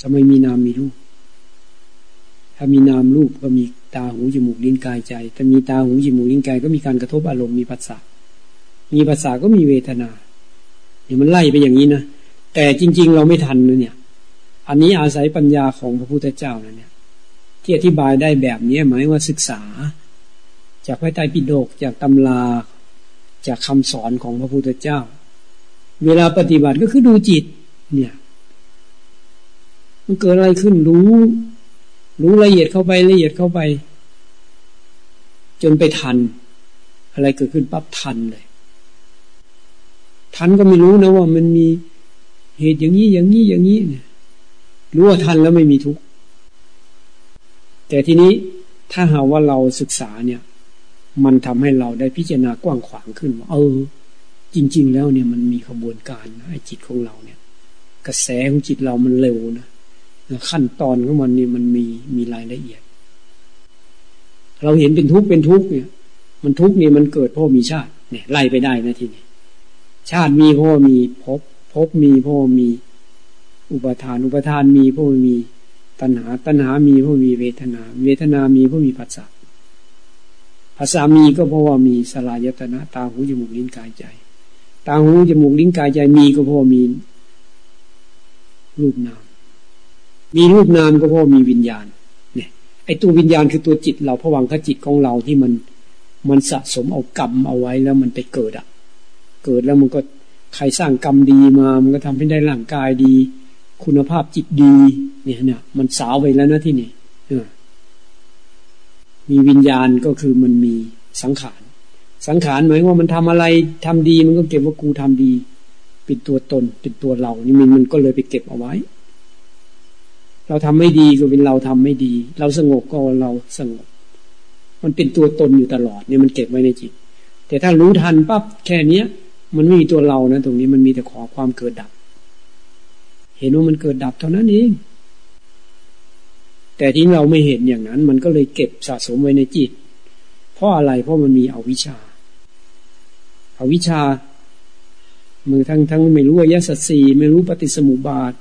ทำไมมีนามมีรูป ถ้ามีนามรูปก็มีตาหูจมูกลิ้นกายใจ ถ้ามีตาหูจมูกลิ้นกายก็มีการกระทบอารมณ์มีภาษามีภาษาก็มีเวทนาเนี่ยมันไล่ไปอย่างนี้นะแต่จริง ๆ เราไม่ทันนะเนี่ย อันนี้อาศัยปัญญาของพระพุทธเจ้านะเนี่ย ที่อธิบายได้แบบนี้หมายว่าศึกษา จากพระไตรปิฎกจากตำราจากคำสอนของพระพุทธเจ้า เวลาปฏิบัติก็คือดูจิต เนี่ย มันเกิดอะไรขึ้นรู้ รู้ละเอียดเข้าไปละเอียดเข้าไป จนไปทัน อะไรเกิดขึ้นปั๊บทันเลย ทันก็ไม่รู้นะว่ามันมีเหตุอย่างนี้อย่างนี้อย่างนี้เนี่ยรู้ว่าทันแล้วไม่มีทุกข์แต่ทีนี้ถ้าหาว่าเราศึกษาเนี่ย มันทำให้เราได้พิจารณากว้างขวางขึ้นว่าเออ จริง ๆ แล้วเนี่ยมันมีขบวนการนะไอ้จิตของเราเนี่ย กระแสของจิตเรามันเร็วนะขั้นตอนของมันเนี่ยมันมีมีรายละเอียด เราเห็นเป็นทุกข์เป็นทุกข์เนี่ย มันทุกข์เนี่ยมันเกิดเพราะมีชาติเนี่ยไล่ไปได้นะทีนี้ชาติมีเพราะมีพภพบมีเพราะมี อุปทาน อุปทานมีเพราะมีตัณหา ตัณหามีเพราะมีเวทนา เวทนามีเพราะมีภาษาภาษามีก็เพราะว่ามีสลายตนะตาหูจมูกลิ้นกายใจ ตาหูจมูกลิ้นกายใจมีก็พราะมีรูปนาม มีรูปนามก็พราะมีวิญญาณ เนี่ย ไอ้ตัววิญญาณคือตัวจิตเราผวังขจิตของเราที่มัน มันสะสมเอากรรมเอาไว้แล้วมันไปเกิดอะเกิดแล้วมันก็ใครสร้างกรรมดีมา มันก็ทำให้ได้ร่างกายดี คุณภาพจิตดี เนี่ยเนี่ยมันสาวไปแล้วนะที่นี่มีวิญญาณก็คือมันมีสังขาร สังขารหมายว่ามันทำอะไรทำดีมันก็เก็บว่ากูทำดีเป็นตัวตนเป็นตัวเรานี่มันมันก็เลยไปเก็บเอาไว้ เราทำไม่ดีก็เป็นเราทำไม่ดี เราสงบก็เราสงบ มันเป็นตัวตนอยู่ตลอดเนี่ยมันเก็บไว้ในจิต แต่ถ้ารู้ทันปั๊บแค่เนี้ย มันไม่มีตัวเรานะ ตรงนี้มันมีแต่ขอความเกิดดับ เห็นว่ามันเกิดดับเท่านั้นเองแต่ที่เราไม่เห็นอย่างนั้น มันก็เลยเก็บสะสมไว้ในจิต เพราะอะไรเพราะมันมีอวิชชา อวิชชา มือทั้งทั้งไม่รู้อายสัตสีไม่รู้ปฏิสมุบาท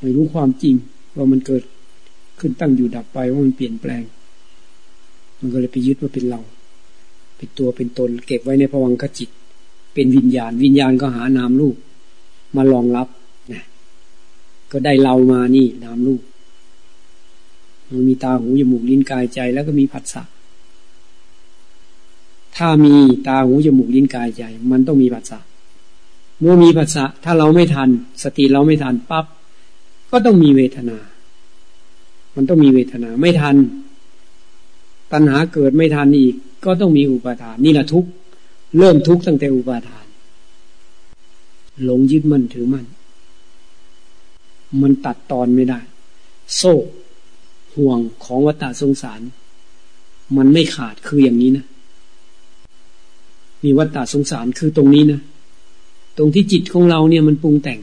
ไม่รู้ความจริงว่ามันเกิดขึ้นตั้งอยู่ดับไปว่ามันเปลี่ยนแปลง มันก็เลยไปยึดว่าเป็นเรา เป็นตัวเป็นตน เก็บไว้ในภวังคจิต เป็นวิญญาณ วิญญาณก็หานามลูกมารองรับนะก็ได้เรามานี่นามลูกมันมีตาหูจมูกลิ้นกายใจ แล้วก็มีผัสสะ ถ้ามีตาหูจมูกลิ้นกายใจ มันต้องมีผัสสะเมื่อมีผัสสะถ้าเราไม่ทัน สติเราไม่ทันปั๊บก็ต้องมีเวทนา มันต้องมีเวทนาไม่ทัน ตัณหาเกิดไม่ทันอีก ก็ต้องมีอุปาทาน นี่แหละทุกเริ่มทุกตั้งแต่อุปาทาน หลงยึดมั่นถือมั่นมันตัดตอนไม่ได้ โซ่ห่วงของวัฏสงสาร มันไม่ขาดคืออย่างนี้นะ มีวัฏสงสารคือตรงนี้นะ ตรงที่จิตของเราเนี่ยมันปรุงแต่ง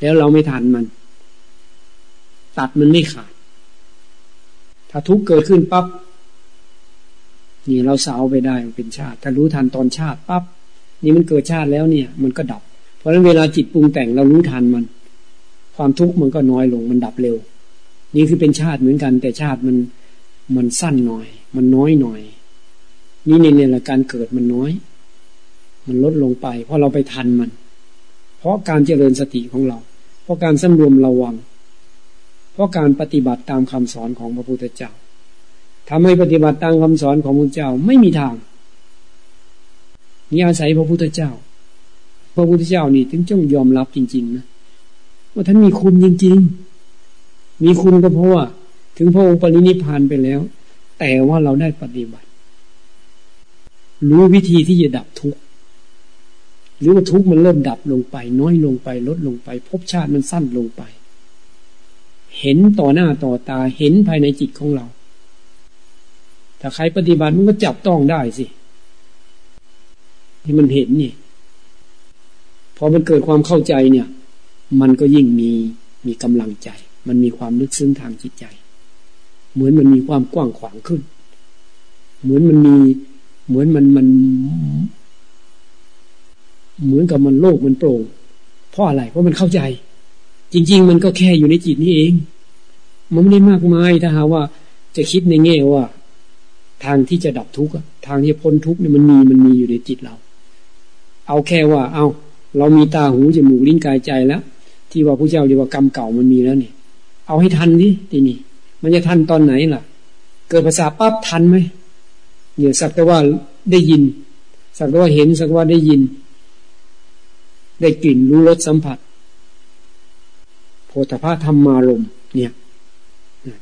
แล้วเราไม่ทันมัน ตัดมันไม่ขาด ถ้าทุกเกิดขึ้นปับ๊บนี่เราสาวไปได้เป็นชาติ ถ้ารู้ทันตอนชาติปั๊บนี่มันเกิดชาติแล้วเนี่ย มันก็ดับ เพราะฉะนั้นเวลาจิตปรุงแต่งเรารู้ทันมัน ความทุกข์มันก็น้อยลงมันดับเร็ว นี่คือเป็นชาติเหมือนกัน แต่ชาติมันมันสั้นหน่อย มันน้อยหน่อย นี่ในเนี่ยแหละการเกิดมันน้อย มันลดลงไป เพราะเราไปทันมัน เพราะการเจริญสติของเรา เพราะการสำรวมระวัง เพราะการปฏิบัติตามคำสอนของพระพุทธเจ้าทำให้ปฏิบัติตามคำสอนของพระเจ้าไม่มีทางนี่อาศัยพระพุทธเจ้า พระพุทธเจ้านี่ถึงจ้องยอมรับจริง ๆ นะว่าท่านมีคุณจริง ๆ มีคุณก็เพราะว่า ถึงพระองค์ปรินิพานไปแล้ว แต่ว่าเราได้ปฏิบัติ รู้วิธีที่จะดับทุกข์หรือว่าทุกข์มันเริ่มดับลงไป น้อยลงไป ลดลงไปภพชาติมันสั้นลงไป เห็นต่อหน้าต่อตาเห็นภายในจิตของเรา ถ้าใครปฏิบัติมันก็จับต้องได้สิที่มันเห็นนี่พอมันเกิดความเข้าใจเนี่ย มันก็ยิ่งมีมีกำลังใจ มันมีความลึกซึ้งทางจิตใจ เหมือนมันมีความกว้างขวางขึ้น เหมือนมันมี เหมือนมันมัน เหมือนกับมันโลกมันโปร่งเพราะอะไร เพราะมันเข้าใจ จริง ๆ มันก็แค่อยู่ในจิตนี้เอง มันไม่ได้มากมายถ้าหาว่า จะคิดในแง่ว่า ทางที่จะดับทุกข์ทางที่จะพ้นทุกข์เนี่ยมันมีมันมีอยู่ในจิตเรา เอาแค่ว่า เอาเรามีตาหูจมูกลิ้นกายใจแล้ว ที่ว่าพระเจ้าเรียกว่ากรรมเก่ามันมีแล้วเนี่ยเอาให้ทันดิทีนี้มันจะทันตอนไหนล่ะ เกิดภาษาปั๊บทันไหม เนี่ยสักแต่ว่าได้ยิน สักแต่ว่าเห็นสักว่าได้ยิน ได้กลิ่นรู้รสสัมผัสโพธภาธรรมารมเนี่ย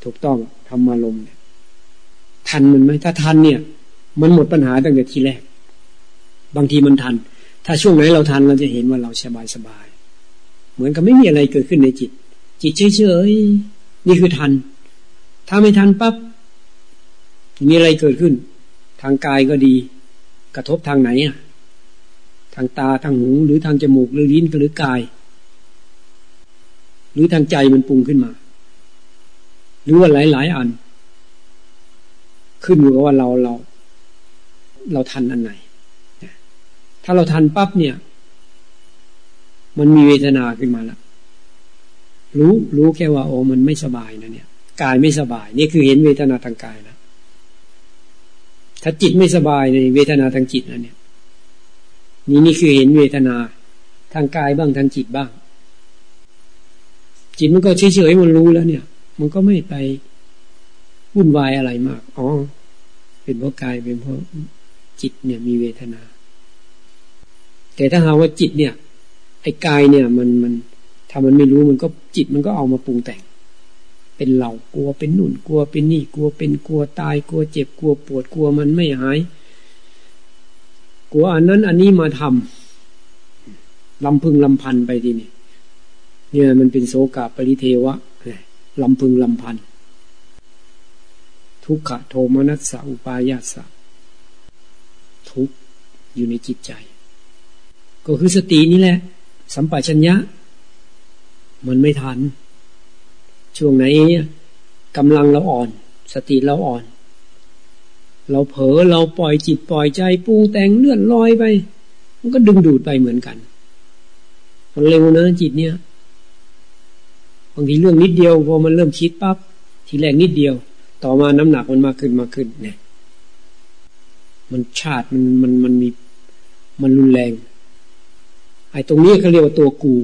ถูกต้องธรรมารมเนี่ยทันมันไหมถ้าทันเนี่ย มันหมดปัญหาตั้งแต่ทีแรก บางทีมันทัน ถ้าช่วงไหนเราทันเราจะเห็นว่าเราสบายสบาย เหมือนกับไม่มีอะไรเกิดขึ้นในจิต จิตเฉยๆนี่คือทัน ถ้าไม่ทันปับ๊บมีอะไรเกิดขึ้น ทางกายก็ดี กระทบทางไหนอะทางตาทางหูหรือทางจมูกหรือลิ้นหรือกาย หรือทางใจมันปรุงขึ้นมา หรือว่าหลายๆอัน ขึ้นอยู่กับว่าเราเรา เราทันอันไหน ถ้าเราทันปั๊บเนี่ย มันมีเวทนาขึ้นมาแล้วรู้รู้แค่ว่าโอ้มันไม่สบายนะเนี่ยกายไม่สบาย นี่คือเห็นเวทนาทางกายนะ ถ้าจิตไม่สบายในเวทนาทางจิตนะเนี่ย นี่นี่คือเห็นเวทนาทางกายบ้างทางจิตบ้าง จิตมันก็เฉยๆมันรู้แล้วเนี่ย มันก็ไม่ไปวุ่นวายอะไรมากอ๋อเป็นเพราะกายเป็นเพราะจิตเนี่ยมีเวทนา แต่ถ้าหาว่าจิตเนี่ย ไอ้กายเนี่ย มันมันถ้ามันไม่รู้มันก็จิตมันก็เอามาปรุงแต่ง เป็นเรากลัวเป็นนุ่นกลัวเป็นนี่กลัวเป็นกลัวตายกลัวเจ็บกลัวปวดกลัวมันไม่หาย กลัวอันนั้นอันนี้มาทำลำพึงลำพันไปทีนี่เนี่ยมันเป็นโสกาปริเทวะลำพึงลำพัน ทุกขะโทมนัสสะอุปายาสะทุกอยู่ในจิตใจ ก็คือสตินี่แหละ สัมปชัญญะ มันไม่ทัน ช่วงไหนกำลังเราอ่อน สติเราอ่อน เราเผลอเราปล่อยจิตปล่อยใจปรุงแต่งเลื่อนลอยไป มันก็ดึงดูดไปเหมือนกันมันเร็วนะจิตเนี่ยบางทีเรื่องนิดเดียวพอมันเริ่มคิดปั๊บทีแรกนิดเดียว ต่อมาน้ำหนักมันมากขึ้นมากขึ้นเนี่ยมันชาติมันมันมันมีมันรุนแรง ไอ้ตรงนี้เขาเรียกว่าตัวกู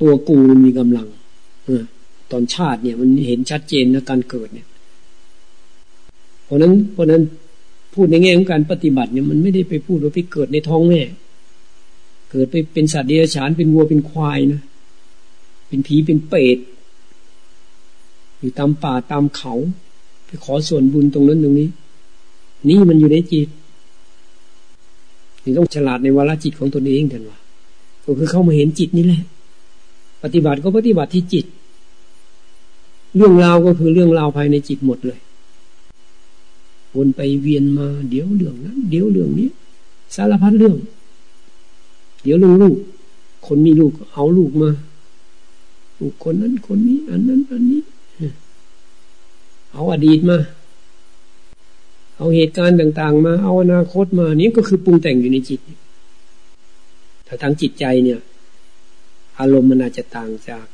ตัวกูมันมีกำลังอ ตอนชาติเนี่ยมันเห็นชัดเจนนะการเกิดเนี่ย เพราะนั้นเพราะนั้นพูดในแง่ของการปฏิบัติเนี่ยมันไม่ได้ไปพูดว่าไปเกิดในท้องแม่ เกิดไปเป็นสัตว์เดรัจฉานเป็นวัวเป็นควายนะเป็นผีเป็นเปรตอยู่ตามป่าตามเขา ไปขอส่วนบุญตรงนั้นตรงนี้ นี่มันอยู่ในจิตนี่ต้องฉลาดในวาระจิตของตนเองกันว่าก็คือเข้ามาเห็นจิตนี่แหละ ปฏิบัติก็ปฏิบัติที่จิต เรื่องราวก็คือเรื่องราวภายในจิตหมดเลย วนไปเวียนมา เดี๋ยวเรื่องนั้น เดี๋ยวเรื่องนี้ สารพัดเรื่อง เดี๋ยวเรื่องลูก คนมีลูกเอาลูกมาลูกคนนั้นคนนี้ อันนั้น อันนี้ เอาอดีตมา เอาเหตุการณ์ต่าง ๆ มา เอาอนาคตมา นี่ก็คือปรุงแต่งอยู่ในจิต ถ้าทางจิตใจเนี่ย อารมณ์มันอาจจะต่างจาก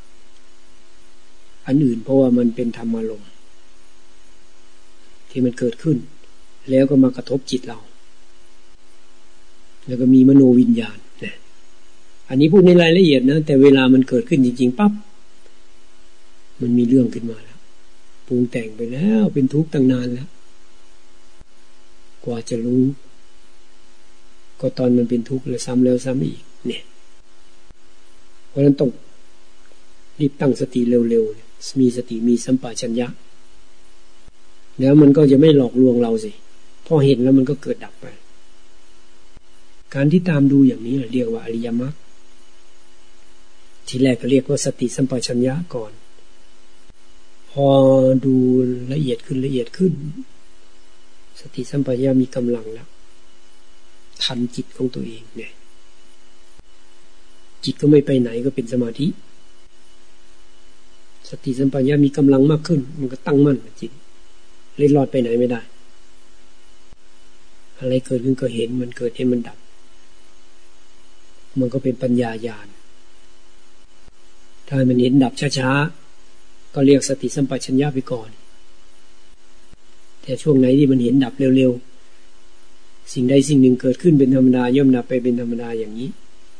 อันอื่น เพราะว่ามันเป็นธรรมารมณ์ที่มันเกิดขึ้น แล้วก็มากระทบจิตเรา แล้วก็มีมโนวิญญาณนะอันนี้พูดในรายละเอียดนะ แต่เวลามันเกิดขึ้นจริง ๆปั๊บมันมีเรื่องขึ้นมาแล้วปรุงแต่งไปแล้วเป็นทุกข์ตั้งนานแล้ว กว่าจะรู้ ก็ตอนมันเป็นทุกข์แล้วซ้ำแล้วซ้ำอีก เนี่ย เพราะฉะนั้นต้องรีบตั้งสติเร็วๆ มีสติมีสัมปชัญญะ แล้วมันก็จะไม่หลอกลวงเราสิพอเห็นแล้วมันก็เกิดดับไป การที่ตามดูอย่างนี้เรียกว่าอริยมรรคทีแรกก็เรียกว่าสติสัมปชัญญะก่อน พอดูละเอียดขึ้นละเอียดขึ้น สติสัมปชัญญะมีกำลังแล้วทันจิตของตัวเองเนี่ยจิตก็ไม่ไปไหนก็เป็นสมาธิ สติสัมปชัญญะมีกำลังมากขึ้น มันก็ตั้งมั่นจิตเล็ดลอดไปไหนไม่ได้ อะไรเกิดขึ้นก็เห็นมันเกิดเห็นมันดับ มันก็เป็นปัญญาญาณถ้ามันเห็นดับช้าๆก็เรียกสติสัมปชัญญะไปก่อน แต่ช่วงไหนที่มันเห็นดับเร็วๆสิ่งใดสิ่งหนึ่งเกิดขึ้นเป็นธรรมดาย่อมดับไปเป็นธรรมดาอย่างนี้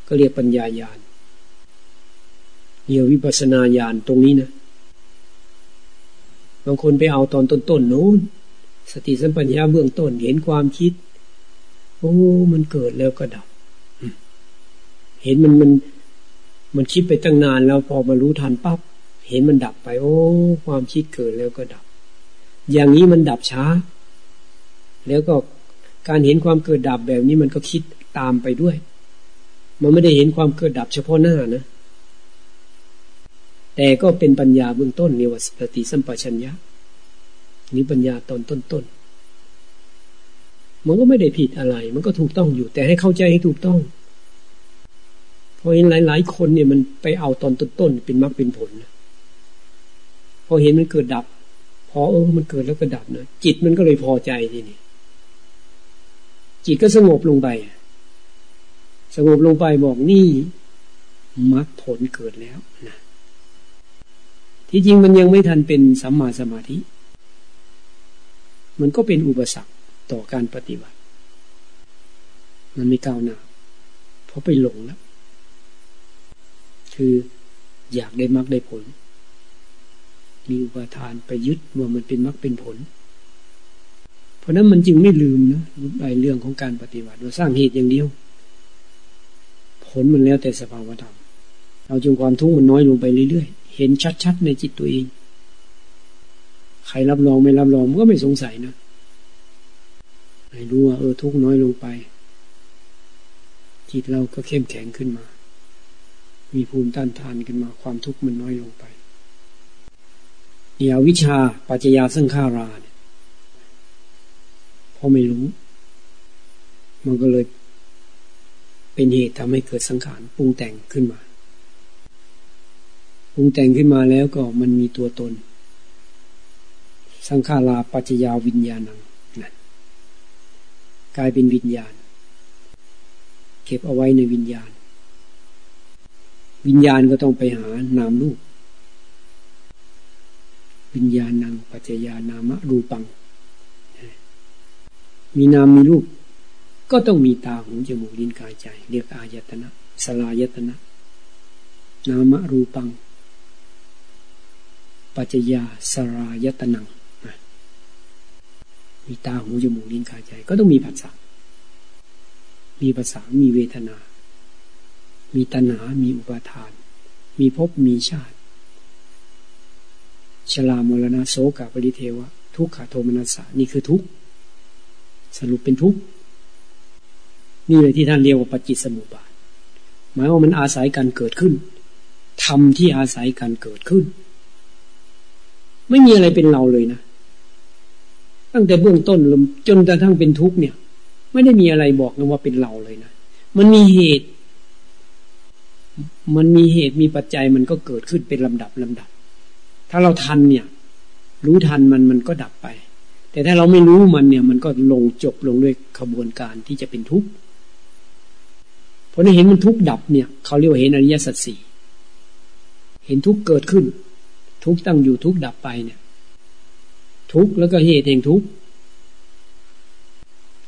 ก็เรียกปัญญาญาณเดียวิปัสนาญาณตรงนี้นะ บางคนไปเอาตอนต้นๆโน้น สติสัมปัญญาเบื้องต้นเห็นความคิด โอ้ มันเกิดแล้วก็ดับ เห็นมันมัน มันคิดไปตั้งนานแล้วพอมารู้ทันปั๊บเห็นมันดับไป โอ้ ความคิดเกิดแล้วก็ดับ อย่างนี้มันดับช้า แล้วก็การเห็นความเกิดดับแบบนี้มันก็คิดตามไปด้วย มันไม่ได้เห็นความเกิดดับเฉพาะหน้านะ แต่ก็เป็นปัญญาเบื้องต้นนี่ว่าสติสัมปชัญญะนี่ปัญญาตอนต้นๆมันก็ไม่ได้ผิดอะไร มันก็ถูกต้องอยู่ แต่ให้เข้าใจให้ถูกต้อง เพราะเห็นหลาย ๆ คนเนี่ยมันไปเอาตอนต้นๆเป็นมรรคเป็นผลพอเห็นมันเกิดดับ พอเออมันเกิดแล้วก็ดับนะจิตมันก็เลยพอใจทีนี้จิตก็สงบลงไปสงบลงไปบอกนี่มรรคผลเกิดแล้วนะ ที่จริงมันยังไม่ทันเป็นสัมมาสมาธิ มันก็เป็นอุปสรรคต่อการปฏิบัติ มันไม่ก้าวหน้า เพราะไปหลงแล้ว คืออยากได้มรรคได้ผล มีอุปทานไปยึดว่ามันเป็นมรรคเป็นผล เพราะนั้นมันจึงไม่ลืมนะในเรื่องของการปฏิบัติว่าสร้างเหตุอย่างเดียว ผลมันแล้วแต่สภาวธรรมเราจงความทุกข์มันน้อยลงไปเรื่อยๆ เห็นชัดๆในจิตตัวเอง ใครรับรองไม่รับรองมันก็ไม่สงสัยนะให้รู้ว่าเออทุกข์น้อยลงไป จิตเราก็เข้มแข็งขึ้นมา มีภูมิต้านทานขึ้นมา ความทุกข์มันน้อยลงไปเดี๋ยววิชาปัจจยาสังขาราเนี่ยพอไม่รู้ มันก็เลยเป็นเหตุทำให้เกิดสังขารปรุงแต่งขึ้นมา ปรุงแต่งขึ้นมาแล้วก็มันมีตัวตน สังขาราปัจจยาวิญญาณังนั่นกลายเป็นวิญญาณ เก็บเอาไว้ในวิญญาณ วิญญาณก็ต้องไปหานามรูป วิญญาณังปัจจยานามะรูปัง มีนามมีรูป ก็ต้องมีตาหูจมูกลิ้นกายใจ เรียกอายตนะสลายตนะนามะรูปัง ปัจจยาสรายตนังมีตาหูจมูกลิ้นกายใจ ก็ต้องมีภาษามีภาษามีเวทนา มีตัณหา มีอุปาทาน มีภพ มีชาติ ชลามรณะโสกาปริเทวะ ทุกขโทมนัสสานี่คือทุกสรุปเป็นทุกนี่เลยที่ท่านเรียกว่าปจจิสมุปบาท หมายว่ามันอาศัยการเกิดขึ้นทำที่อาศัยการเกิดขึ้น ไม่มีอะไรเป็นเราเลยนะ ตั้งแต่เบื้องต้นจนกระทั่งเป็นทุกข์เนี่ย ไม่ได้มีอะไรบอกนะว่าเป็นเราเลยนะ มันมีเหตุ มันมีเหตุมีปัจจัยมันก็เกิดขึ้นเป็นลำดับลำดับ ถ้าเราทันเนี่ย รู้ทันมันมันก็ดับไป แต่ถ้าเราไม่รู้มันเนี่ย มันก็ลงจบลงด้วยขบวนการที่จะเป็นทุกข์เพราะในเห็นมันทุกข์ดับเนี่ย เขาเรียกว่าเห็นอริยสัจสี่เห็นทุกข์เกิดขึ้น ทุกตั้งอยู่ทุกดับไปเนี่ย ทุกแล้วก็เหตุแห่งทุก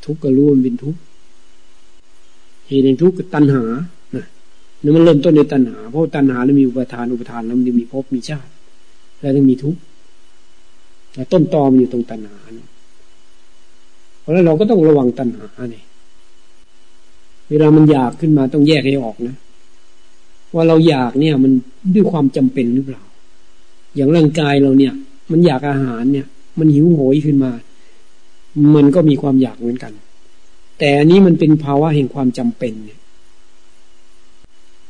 ทุกก็รู้มันเป็นทุกเหตุแห่งทุกก็ตัณหานะนี่มันเริ่มต้นในตัณหา เพราะตัณหาแล้วมีอุปทานอุปทานแล้วมันจะมีภพมีชาติ แล้วต้องมีทุกแล้วต้นตอมันอยู่ตรงตัณหาเนาะเพราะฉะนั้นเราก็ต้องระวังตัณหาเนี่ยเวลามันอยากขึ้นมาต้องแยกให้ออกนะ ว่าเราอยากเนี่ย มันด้วยความจำเป็นหรือเปล่า อย่างร่างกายเราเนี่ย มันอยากอาหารเนี่ย มันหิวโหยขึ้นมา มันก็มีความอยากเหมือนกัน แต่อันนี้มันเป็นภาวะแห่งความจำเป็นเนี่ย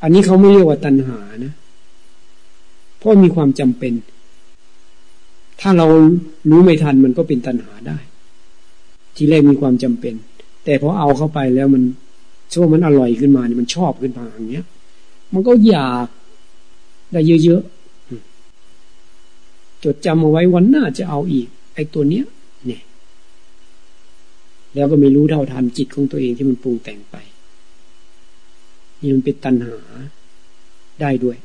อันนี้เขาไม่เรียกว่าตัณหานะ เพราะมีความจำเป็น ถ้าเรารู้ไม่ทันมันก็เป็นตัณหาได้ ที่แรกมีความจำเป็น แต่พอเอาเข้าไปแล้วมันช่วงมันอร่อยขึ้นมาเนี่ยมันชอบขึ้นมาอย่างเงี้ย มันก็อยากได้เยอะๆ จดจำเอาไว้วันหน้าจะเอาอีก ไอ้ตัวเนี้ย เนี่ย แล้วก็ไม่รู้เท่าทันจิตของตัวเองที่มันปรุงแต่งไป นี่มันเป็นตัณหาได้ด้วย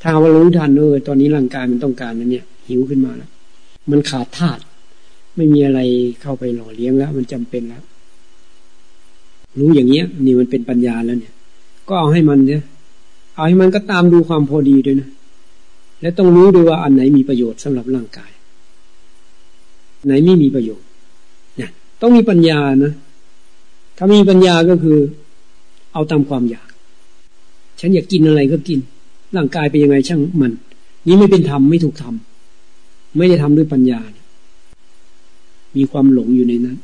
ถ้าว่ารู้ทันเออตอนนี้ร่างกายมันต้องการนั้นเนี่ย หิวขึ้นมาแล้วมันขาดธาตุไม่มีอะไรเข้าไปหล่อเลี้ยงแล้ว มันจำเป็นแล้ว รู้อย่างเงี้ย นี่มันเป็นปัญญาแล้วเนี่ย ก็เอาให้มันเนี่ยเอาให้มันก็ตามดูความพอดีด้วยนะ และต้องรู้ด้วยว่าอันไหนมีประโยชน์สำหรับร่างกาย ไหนไม่มีประโยชน์เนี่ยต้องมีปัญญานะ ถ้ามีปัญญาก็คือ เอาตามความอยาก ฉันอยากกินอะไรก็กิน ร่างกายเป็นยังไงช่างมัน นี่ไม่เป็นธรรมไม่ถูกทำไม่ได้ทำด้วยปัญญามีความหลงอยู่ในนั้น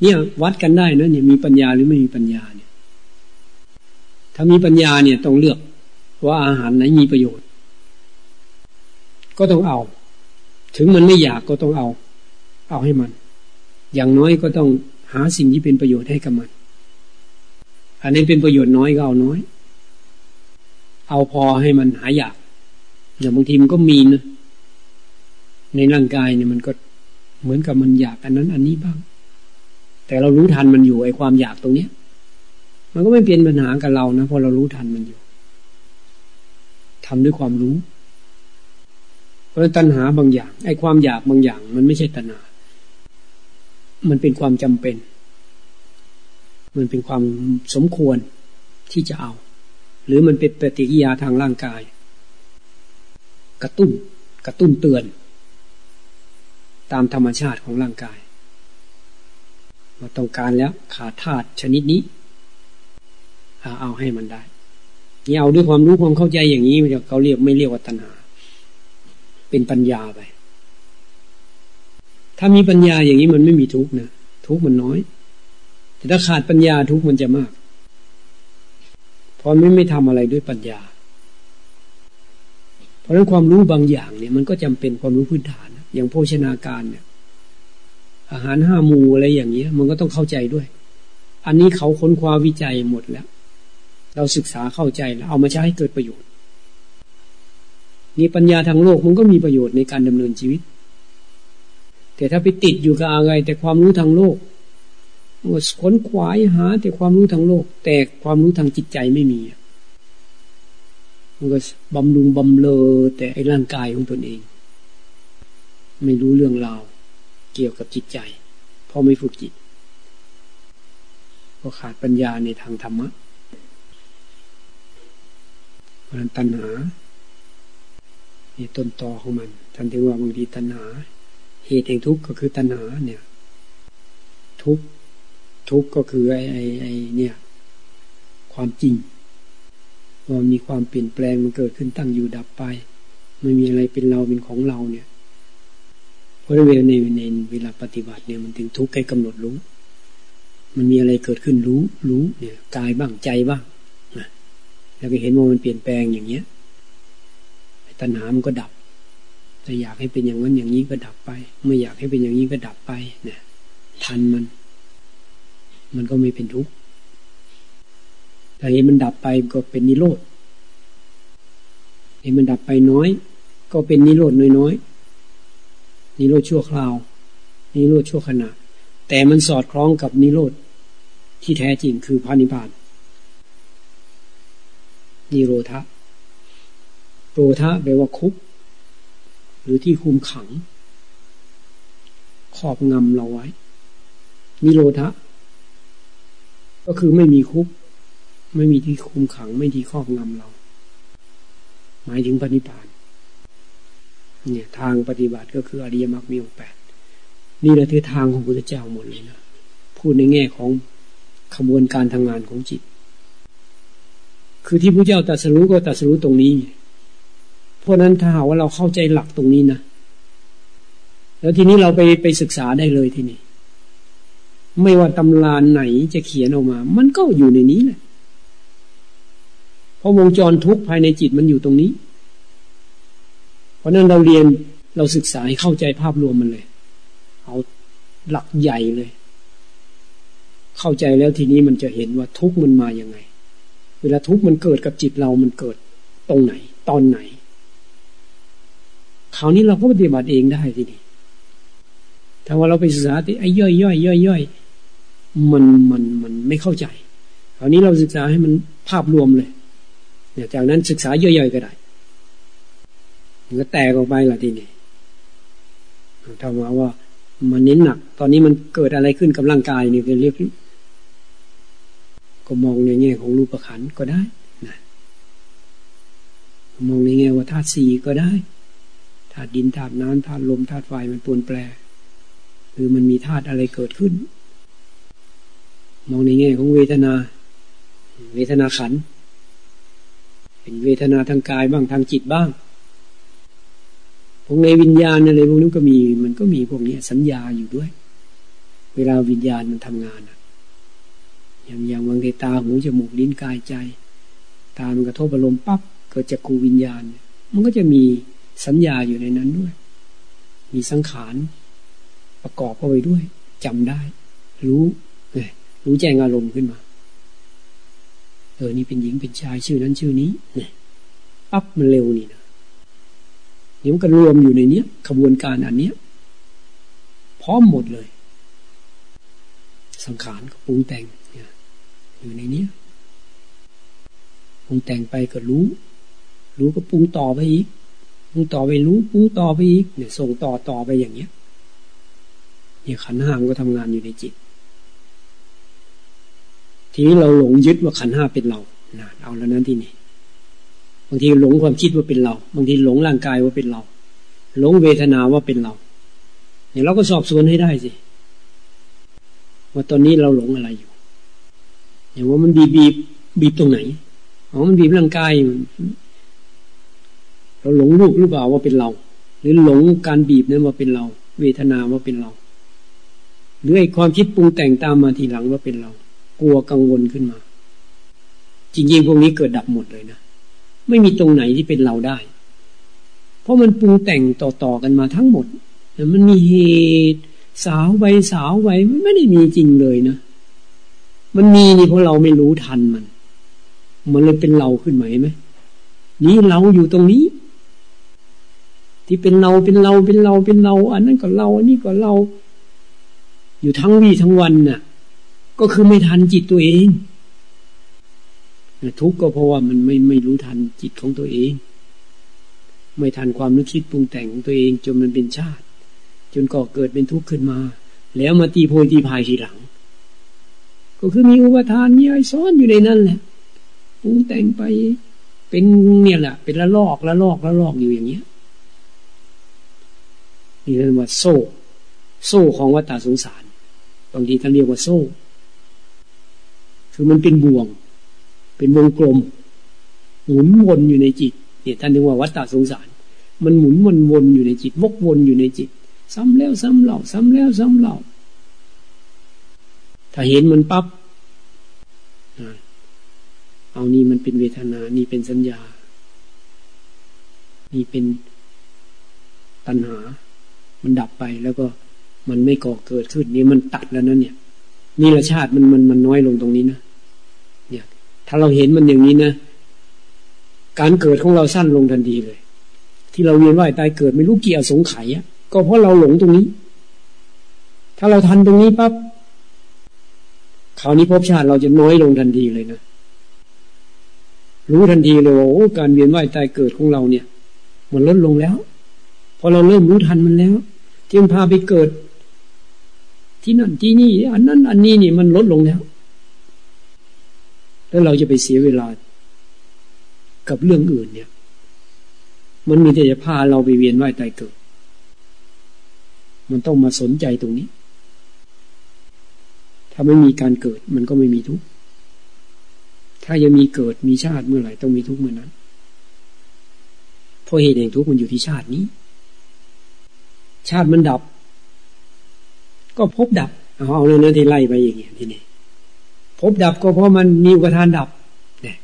เนี่ยวัดกันได้นะเนี่ยมีปัญญาหรือไม่มีปัญญาเนี่ย ถ้ามีปัญญาเนี่ยต้องเลือกว่าอาหารไหนมีประโยชน์ ก็ต้องเอา ถึงมันไม่อยากก็ต้องเอา เอาให้มัน อย่างน้อยก็ต้องหาสิ่งที่เป็นประโยชน์ให้กับมัน อันนี้เป็นประโยชน์น้อยก็เอาน้อย เอาพอให้มันหายอยาก อย่างบางทีมันก็มีนะในร่างกายเนี่ยมันก็เหมือนกับมันอยากอันนั้น อันนี้บ้าง แต่เรารู้ทันมันอยู่ไอ้ความอยากตรงเนี้ย มันก็ไม่เปลี่ยนปัญหากับเรานะพอเรารู้ทันมันอยู่ทำด้วยความรู้ ราะตัณหาบางอย่าง ไอ้ความอยากบางอย่าง มันไม่ใช่ตัณหา มันเป็นความจำเป็น มันเป็นความสมควรที่จะเอา หรือมันเป็นปฏิกิยาทางร่างกาย กระตุ้น กระตุ้นเตือน ตามธรรมชาติของร่างกายเราต้องการแล้วขาดธาตุชนิดนี้เอาให้มันได้นี่เอาด้วยความรู้ความเข้าใจอย่างนี้เขาเรียกไม่เรียกว่าตัณหา เป็นปัญญาไป ถ้ามีปัญญาอย่างนี้มันไม่มีทุกข์นะทุกข์มันน้อย แต่ถ้าขาดปัญญาทุกข์มันจะมาก เพราะไม่ไม่ทำอะไรด้วยปัญญา เพราะฉะนั้นความรู้บางอย่างเนี่ย มันก็จำเป็นความรู้พื้นฐาน อย่างโภชนาการเนี่ย อาหารห้ามูอะไรอย่างเงี้ย มันก็ต้องเข้าใจด้วย อันนี้เขาค้นคว้าวิจัยหมดแล้ว เราศึกษาเข้าใจแล้วเอามาใช้ให้เกิดประโยชน์ นี่ปัญญาทางโลกมันก็มีประโยชน์ในการดำเนินชีวิต แต่ถ้าไปติดอยู่กับอะไรแต่ความรู้ทางโลกมันขนขวายหา แต่ความรู้ทางโลก แต่ความรู้ทางจิตใจไม่มีมันก็บำรุงบำเลอแต่ไอ้ร่างกายของตนเอง ไม่รู้เรื่องราวเกี่ยวกับจิตใจเพราะไม่ฝึกจิต ก็ขาดปัญญาในทางธรรมะเพราะนั้นตัณหา ต้นตอของมันท่านที่ว่าบางทีตัณหา เหตุแห่งทุกข์ก็คือตัณหาเนี่ย ทุกข์ทุกข์ก็คือไอ้ไอ้ไอ้เนี่ย ความจริงว่ามีความเปลี่ยนแปลงมันเกิดขึ้นตั้งอยู่ดับไป ไม่มีอะไรเป็นเราเป็นของเราเนี่ยเพราะเวลาในในเวลาปฏิบัติเนี่ยมันถึงทุกข์ให้กำหนดรู้ มันมีอะไรเกิดขึ้นรู้รู้เนี่ยกายบ้างใจบ้างแล้วก็เห็นว่ามันเปลี่ยนแปลงอย่างเนี้ย ตัณหามันก็ดับ แต่อยากให้เป็นอย่างนั้นอย่างนี้ก็ดับไป ไม่อยากให้เป็นอย่างนี้ก็ดับไปเนี่ยทันมัน มันก็ไม่เป็นทุกข์ถ้าเห็นมันดับไปก็เป็นนิโรธเห็นมันดับไปน้อย ก็เป็นนิโรธน้อยๆนิโรธชั่วคราว นิโรธชั่วขณะ แต่มันสอดคล้องกับนิโรธที่แท้จริงคือพระนิพพานนิโรธะ โรธะแปลว่าคุก หรือที่คุมขังครอบงำเราไว้ นิโรธะ ก็คือไม่มีคุก ไม่มีที่คุมขัง ไม่ที่ครอบงำเรา หมายถึงปฏิบัติเนี่ยทางปฏิบัติก็คืออริยมรรคมีองค์แปดนี่แหละคือทางของพระเจ้าหมดเลยนะพูดในแง่ของขบวนการทางงานของจิต คือที่พระเจ้าตรัสรู้ก็ตรัสรู้ตรงนี้ เพราะนั้นถ้าหาว่าเราเข้าใจหลักตรงนี้นะแล้วทีนี้เราไปไปศึกษาได้เลยทีนี้ไม่ว่าตำราไหนจะเขียนออกมา มันก็อยู่ในนี้แหละเพราะวงจรทุกภายในจิตมันอยู่ตรงนี้ เพราะนั้นเราเรียนเราศึกษาให้เข้าใจภาพรวมมันเลย เอาหลักใหญ่เลย เข้าใจแล้วทีนี้มันจะเห็นว่าทุกมันมาอย่างไง เวลาทุกมันเกิดกับจิตเรามันเกิดตรงไหน ตอนไหน คราวนี้เราก็ปฏิบัติเองได้ทีนี้ถ้าว่าเราไปศึกษาที่ไอ้ย่อยย่อยย่อยย่อยมันมันมันไม่เข้าใจคราวนี้เราศึกษาให้มันภาพรวมเลย เนี่ยจากนั้นศึกษาย่อยๆก็ได้มันก็แตกออกไปละทีนี้ถ้าว่าว่ามันเน้นหนัก ตอนนี้มันเกิดอะไรขึ้นกับร่างกายนี่ก็เรียกก็มองในแง่ของรูปขันก็ได้นะมองในแง่ว่าธาตุสี่ก็ได้ ธาตุดินธาตุน้ำธาตุลมธาตุไฟมันปนแปรหรือมันมีธาตุอะไรเกิดขึ้น มองในแง่ของเวทนา เวทนาขัน เป็นเวทนาทางกายบ้างทางจิตบ้างพวกในวิญญาณอะไรพวกนั้นก็มีมันก็มีพวกนี้สัญญาอยู่ด้วย เวลาวิญญาณมันทำงานอะอย่างอย่างบางทีตาหูจมูกลิ้นกายใจ ตามันกระทบอารมณ์ปั๊บเกิดจากกูวิญญาณ มันก็จะมี สัญญาอยู่ในนั้นด้วย มีสังขารประกอบเข้าไปด้วยจำได้ รู้รู้แจ้งอารมณ์ขึ้นมาเออนี่เป็นหญิงเป็นชายชื่อนั้นชื่อนี้เนี่ยปั๊บมันเร็วนี่นะนี่มันก็รวมอยู่ในเนี้ยขบวนการอันเนี้ยพร้อมหมดเลย สังขารก็ปรุงแต่งอยู่ในนี้ปรุงแต่งไปก็รู้ รู้ก็ปรุงต่อไปอีก ปรุงต่อไปรู้ปรุงต่อไปอีกเนี่ยส่งต่อต่อไปอย่างเนี้ยเนี่ยขันห้ามก็ทำงานอยู่ในจิต ทีนี้เราหลงยึดว่าขันห้าเป็นเรานะเอาแล้วนั้นที่นี่บางทีหลงความคิดว่าเป็นเรา บางทีหลงร่างกายว่าเป็นเรา หลงเวทนาว่าเป็นเราเนี่ยเราก็สอบสวนให้ได้สิว่าตอนนี้เราหลงอะไรอยู่อย่างว่ามันบีบบีบบีบตรงไหนอ๋อมันบีบร่างกาย เราหลงลูกหรือเปล่าว่าเป็นเรา หรือหลงการบีบนั้นว่าเป็นเรา เวทนาว่าเป็นเรา หรือไอ้ความคิดปรุงแต่งตามมาทีหลังว่าเป็นเรา กลัวกังวลขึ้นมา จริงๆพวกนี้เกิดดับหมดเลยนะไม่มีตรงไหนที่เป็นเราได้ เพราะมันปรุงแต่งต่อๆกันมาทั้งหมดมันมีเหตุสาวไปสาวไปไม่ได้มีจริงเลยนะ มันมีนี่เพราะเราไม่รู้ทันมัน มันเลยเป็นเราขึ้นมาไหมนี่เราอยู่ตรงนี้ ที่เป็นเราเป็นเราเป็นเราเป็นเรา อันนั้นก็เราอันนี้ก็เรา อยู่ทั้งวี่ทั้งวันน่ะ ก็คือไม่ทันจิตตัวเองทุกข์ก็เพราะว่ามันไม่ไม่รู้ทันจิตของตัวเอง ไม่ทันความนึกคิดปรุงแต่งของตัวเอง จนมันเป็นชาติ จนก่อเกิดเป็นทุกข์ขึ้นมา แล้วมาตีโพยตีพายทีหลัง ก็คือมีอุปทานมีอะไรซ้อนอยู่ในนั้นแหละปรุงแต่งไปเป็นเนี่ยแหละเป็นละลอกละลอกละลอกอยู่อย่างเงี้ย นี่เรียกว่าโซ่ โซ่ของวัฏสงสารบางทีท่านเรียกว่าโซ่ คือมันเป็นบ่วง เป็นวงกลม หมุนวนอยู่ในจิตเนี่ยท่านเรียกว่าวัฏสงสาร มันหมุนวนวนอยู่ในจิตวกวนอยู่ในจิต ซ้ำแล้วซ้ำเล่าซ้ำแล้วซ้ำเล่าถ้าเห็นมันปับ๊บเอานี่มันเป็นเวทนา นี่เป็นสัญญา นี่เป็นตัณหา มันดับไปแล้วก็มันไม่ก่อเกิดขึ้นนี่มันตัดแล้วนะเนี่ยนี่ละชาติมันมันมันน้อยลงตรงนี้นะเนี่ย ถ้าเราเห็นมันอย่างนี้นะการเกิดของเราสั้นลงทันทีเลย ที่เราเวียนว่ายตายเกิดไม่รู้เกี่ยวสงไข่ะก็เพราะเราหลงตรงนี้ ถ้าเราทันตรงนี้ปับ๊บคราวนี้ภพชาติเราจะน้อยลงทันทีเลยนะรู้ทันทีเลยว่าโอ้การเวียนว่ายตายเกิดของเราเนี่ย มันลดลงแล้วพอเราเริ่มรู้ทันมันแล้ว ที่มันพาไปเกิด ที่นั่นที่นี่ อันนั้น อันนี้นี่มันลดลงแล้ว แล้วเราจะไปเสียเวลา กับเรื่องอื่นเนี่ย มันมีแต่จะพาเราไปเวียนว่ายตายเกิด มันต้องมาสนใจตรงนี้ ถ้าไม่มีการเกิด มันก็ไม่มีทุกข์ถ้ายังมีเกิดมีชาติเมื่อไหร่ต้องมีทุกข์เมื่อนั้นเพราะเหตุแห่งทุกข์มันอยู่ที่ชาตินี้ ชาติมันดับ ก็พบดับเอาเรื่องนั้นที่ไล่ไปอย่างเงี้ยที่นี่พบดับก็เพราะมันมีอุปทานดับเนี่ย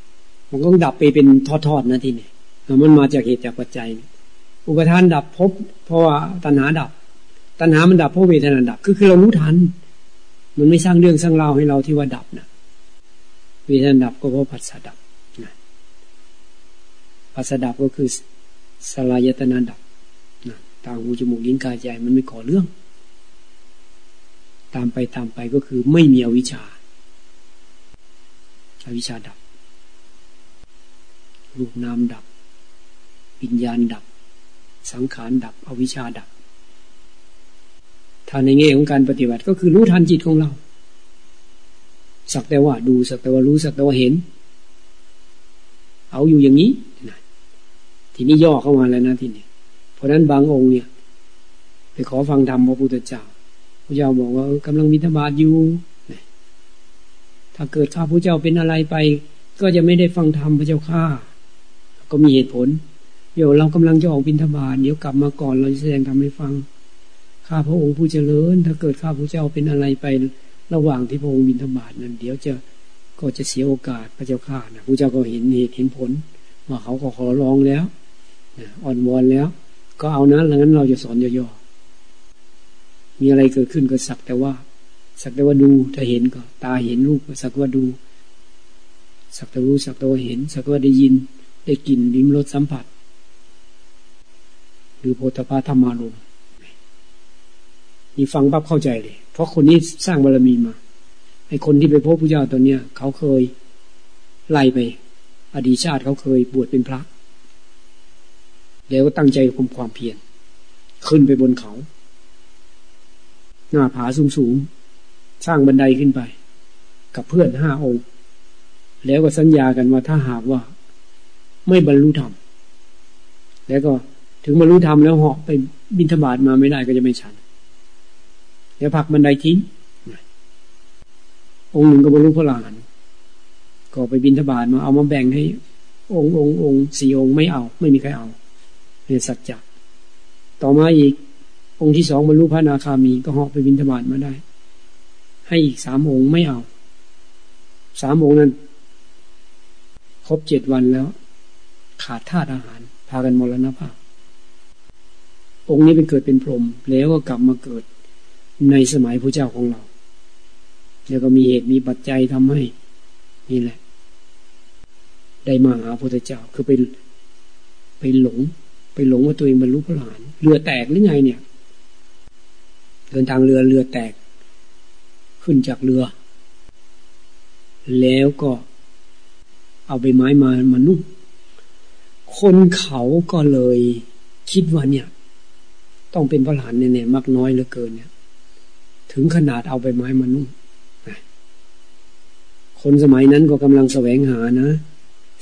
มันก็ดับไปเป็นทอดๆนะที่นี่มันมาจากเหตุจากปัจจัย อุปทานดับพบ เพราะว่าตัณหาดับ ตัณหามันดับเพราะเวทนาดับ คือคือเรารู้ทัน มันไม่สร้างเรื่องสร้างราวให้เราที่ว่าดับนะเวทนาดับก็เพราะผัสสะดับนะผัสสะดับก็คือสลายตนาดับ ตาหูจมูกลิ้นกายใจมันไม่ก่อเรื่อง ตามไปตามไปก็คือไม่มีอวิชชาอวิชชาดับ รูปนามดับวิญญาณดับ สังขารดับ อวิชชาดับถ้าในแง่ของการปฏิบัติก็คือรู้ทันจิตของเรา สักแต่ว่าดูสักแต่ว่ารู้สักแต่ว่าเห็น เอาอยู่อย่างนี้ ทีนี้ย่อเข้ามาแล้วนะทีนี้ ราะนั้นบางองค์เนี่ย ไปขอฟังธรรมพระพุทธเจ้าพระเจ้าบอกว่ากำลังมิถบาทอยู่ถ้าเกิดข้าพระเจ้าเป็นอะไรไป ก็จะไม่ได้ฟังธรรมพระเจ้าข้าก็มีเหตุผล เดี๋ยวเรากำลังจะออกบินทบาทเดี๋ยวกลับมาก่อนเราจะแสดงทำให้ฟัง ข้าพระองค์ผู้เจริญ ถ้าเกิดข้าพระเจ้าเป็นอะไรไประหว่างที่พระองค์บินทบาทนั้น เดี๋ยวจะก็จะเสียโอกาสพระเจ้าข้านะพระเจ้าก็เห็นเหตุเห็นผลว่าเขาก็ขอร้องแล้วอ่อนวอนแล้ว ก็เอานะแล้วงั้นเราจะสอนย่อๆมีอะไรเกิดขึ้นก็สักแต่ว่า สักแต่ว่าดูถ้าเห็นก็ ตาเห็นรูปก็สักว่าดู สักแต่รู้สักแต่ว่าเห็น สักว่าได้ยิน ได้กลิ่นลิ้มรสสัมผัสหรือโพธพาธรรมารมนี่ฟังปั๊บเข้าใจเลย เพราะคนนี้สร้างบารมีมาไอคนที่ไปพบพระเจ้าตอนเนี้ยเขาเคยไล่ไป อดีตชาติเขาเคยบวชเป็นพระ แล้วก็ตั้งใจคุมความเพียรขึ้นไปบนเขา หน้าผาสูงสูงสร้างบันไดขึ้นไป กับเพื่อนห้าองค์ แล้วก็สัญญากันว่าถ้าหากว่า ไม่บรรลุธรรมแล้วก็ถึงบรรลุธรรมแล้วเหาะไปบินธบาตมาไม่ได้ก็จะไม่ฉัน แล้วผักบันไดทิ้งองค์หนึ่งก็บรรลุพระลานก็ไปบินธบาตมาเอามาแบ่งให้ องค์องค์องค์สี่องค์ไม่เอา ไม่มีใครเอา นสัจจะต่อมาอีก องค์ที่สองบรรลุพระนาคามีก็เหาะไปบินธบาตมาได้ ให้อีกสามองค์ไม่เอาสามองค์นั้นครบเจ็ดวันแล้ว ขาดธาตุอาหาร พากันมรณภาพ องค์นี้เป็นเกิดเป็นพรหมแล้วก็กลับมาเกิดในสมัยพระเจ้าของเรา แล้วก็มีเหตุมีปัจจัยทำให้ นี่แหละ ได้มาหาพระเจ้าคือไปไปหลง ไปหลงว่าตัวเองบรรลุพระหลานเรือแตกหรือไงเนี่ย เดินทางเรือเรือแตก ขึ้นจากเรือ แล้วก็ เอาใบไม้มามานุ่งคนเขาก็เลยคิดว่าเนี่ย ต้องเป็นพระหลานเนี่ยมากน้อยเหลือเกินเนี่ย ถึงขนาดเอาใบไม้มานุ่งคนสมัยนั้นก็กำลังแสวงหานะ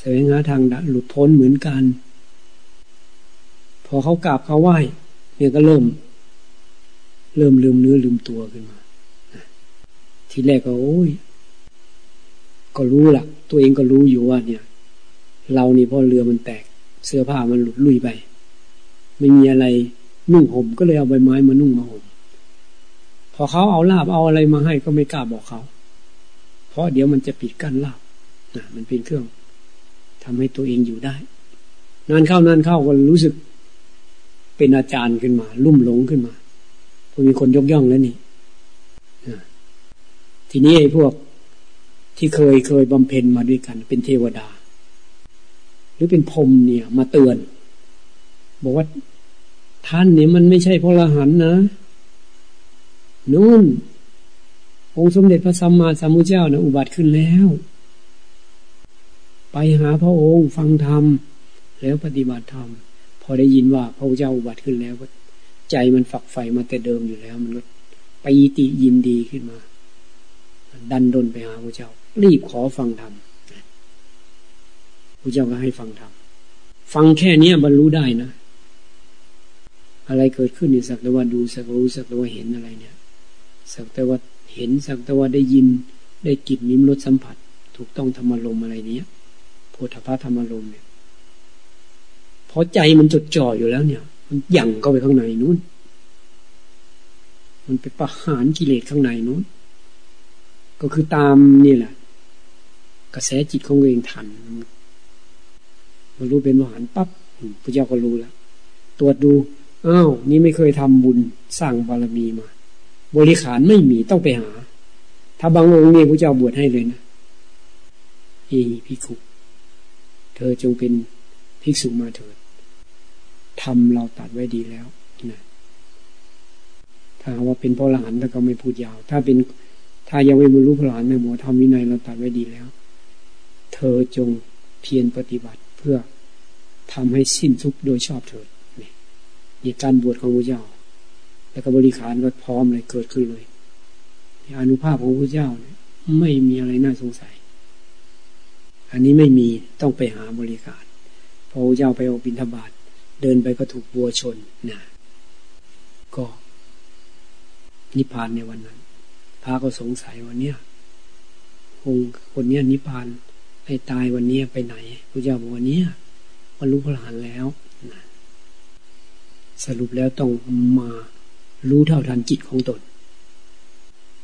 แสวงหาทางหลุดพ้นเหมือนกัน พอเขากราบเขาไหว้เนี่ยก็เริ่ม เริ่มลืมเนื้อลืมตัวขึ้นมาทีแรกก็โอ้ย ก็รู้ละตัวเองก็รู้อยู่ว่า เนี่ย เรานี่พอเรือมันแตก เสื้อผ้ามันหลุดลุยไป ไม่มีอะไรนุ่งห่มก็เลยเอาใบไม้มานุ่งมาห่มพอเขาเอาลาบเอาอะไรมาให้ก็ไม่กล้าบอกเขา เพราะเดี๋ยวมันจะปิดกั้นลาบนะมันเป็นเครื่องทำให้ตัวเองอยู่ได้ นานเข้านานเข้าก็รู้สึก เป็นอาจารย์ขึ้นมา ลุ่มหลงขึ้นมาพอมีคนยกย่องแล้วนี่ทีนี้ไอ้พวกที่เคยเคยบำเพ็ญมาด้วยกัน เป็นเทวดา หรือเป็นพรมเนี่ย มาเตือน บอกว่าท่านเนี่ยมันไม่ใช่พระอรหันนะนู่นองค์สมเด็จพระสัมมาสัมพุทธเจ้านะอุบัติขึ้นแล้ว ไปหาพระองค์ฟังธรรม แล้วปฏิบัติธรรม อได้ยินว่าพระเจ้าอุบัติขึ้นแล้วใจมันฝักใฝ่มาแต่เดิมอยู่แล้ว มันก็ไปติยินดีขึ้นมา ดันดนไปหาพระเจ้า รีบขอฟังธรรมพระเจ้าก็ให้ฟังธรรมฟังแค่เนี้ยบรรลุได้นะ อะไรเกิดขึ้นเนี่ยสักแต่ว่าดูสักรู้สักแต่ว่าเห็นอะไรเนี่ย สักแต่ว่าเห็นสักแต่ว่าได้ยินได้กลิ่นนิ้มรสสัมผัส ถูกต้องธรรมลมอะไรเนี้ยโพธพาธรรมลมเนี่ย พอใจมันจดจ่ออยู่แล้วเนี่ย มันยั่งเข้าไปข้างในนู้น มันไปประหารกิเลสข้างในนู้น ก็คือตามนี่แหละ กระแสจิตของเองทันพอรู้เป็นมหานปั๊บพระเจ้าก็รู้แล้วตรวจดูอ้าวนี่ไม่เคยทำบุญสร้างบารมีมา บริขารไม่มีต้องไปหา ถ้าบางองค์นี่พระเจ้าบวชให้เลยนะเอพิคุเธอจงเป็นภิกษุมาเถิด ทำเราตัดไว้ดีแล้วนะถ้าว่าเป็นพระอรหันแล้วก็ไม่พูดยาว ถ้าเป็นถ้ายังไม่บรรลุพระอรหันในหมวธรรมวินัยเราตัดไว้ดีแล้ว เธอจงเพียรปฏิบัติเพื่อทำให้สิ้นทุกข์โดยชอบเถิดนี่การบวชของพระเจ้า แล้วก็บริขารก็พร้อมเลยเกิดขึ้นเลยอนุภาพของพระเจ้าเนี่ยไม่มีอะไรน่าสงสัย อันนี้ไม่มีต้องไปหาบริการพระเจ้าไปออกบิณฑบาต เดินไปก็ถูกวัวชนนะก็นิพพานในวันนั้น พระก็สงสัยวันเนี้ยองคนเนี้ยนิพพานไอ้ตายวันเนี้ยไปไหนพระเจ้าบอกวันเนี้ยบรรลุพระอรหันต์แล้วนะสรุปแล้วต้องมารู้เท่าทันจิตของตน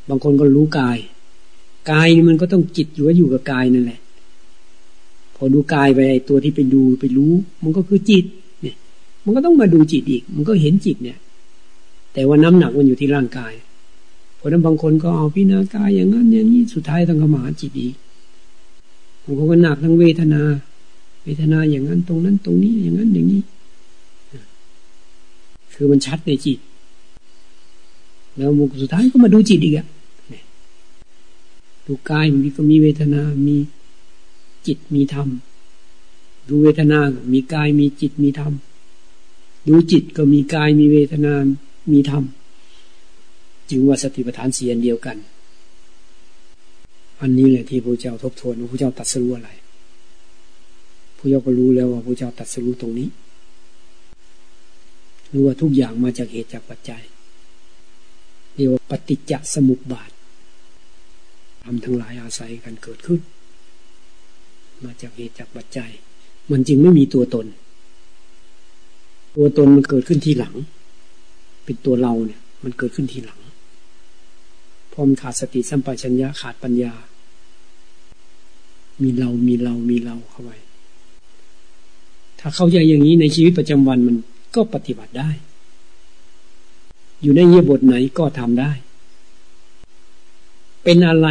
บางคนก็รู้กาย กายนี่มันก็ต้องจิตอยู่ว่าอยู่กับกายนั่นแหละ พอดูกายไปตัวที่ไปดูไปรู้ มันก็คือจิต มันก็ต้องมาดูจิตอีก มันก็เห็นจิตเนี่ย แต่ว่าน้ำหนักมันอยู่ที่ร่างกายเพราะนั้นบางคนก็เอาพิณากายอย่างนั้นอย่างนี้สุดท้ายต้องเข้ามาหาจิตอีกบางคนก็หนักทั้งเวทนา เวทนาอย่างนั้นตรงนั้นตรงนี้อย่างนั้นอย่างนี้ คือมันชัดในจิต แล้วมุกสุดท้ายก็มาดูจิตอีกอะดูกายมันก็มีเวทนา มีจิตมีธรรม ดูเวทนา มีกายมีจิตมีธรรม ดูจิตก็มีกายมีเวทนา มีธรรม จึงว่าสติปัฏฐานเสียนเดียวกัน อันนี้แหละที่พระเจ้าทบทวนว่าพระเจ้าตัดสู้อะไรพระเจ้าก็รู้แล้วว่าพระเจ้าตัดสู้ตรงนี้รู้ว่าทุกอย่างมาจากเหตุจากปัจจัยเรียกว่าปฏิจจสมุปบาททำทั้งหลายอาศัยกันเกิดขึ้น มาจากเหตุจากปัจจัย มันจึงไม่มีตัวตน ตัวตนมันเกิดขึ้นทีหลัง เป็นตัวเราเนี่ย มันเกิดขึ้นทีหลังพอมขาดสติสัมปชัญญะขาดปัญญา มีเรา มีเรา มีเราเข้าไปถ้าเข้าใจอย่างนี้ในชีวิตประจำวันมันก็ปฏิบัติได้ อยู่ในเยียบทไหนก็ทำได้ เป็นอะไร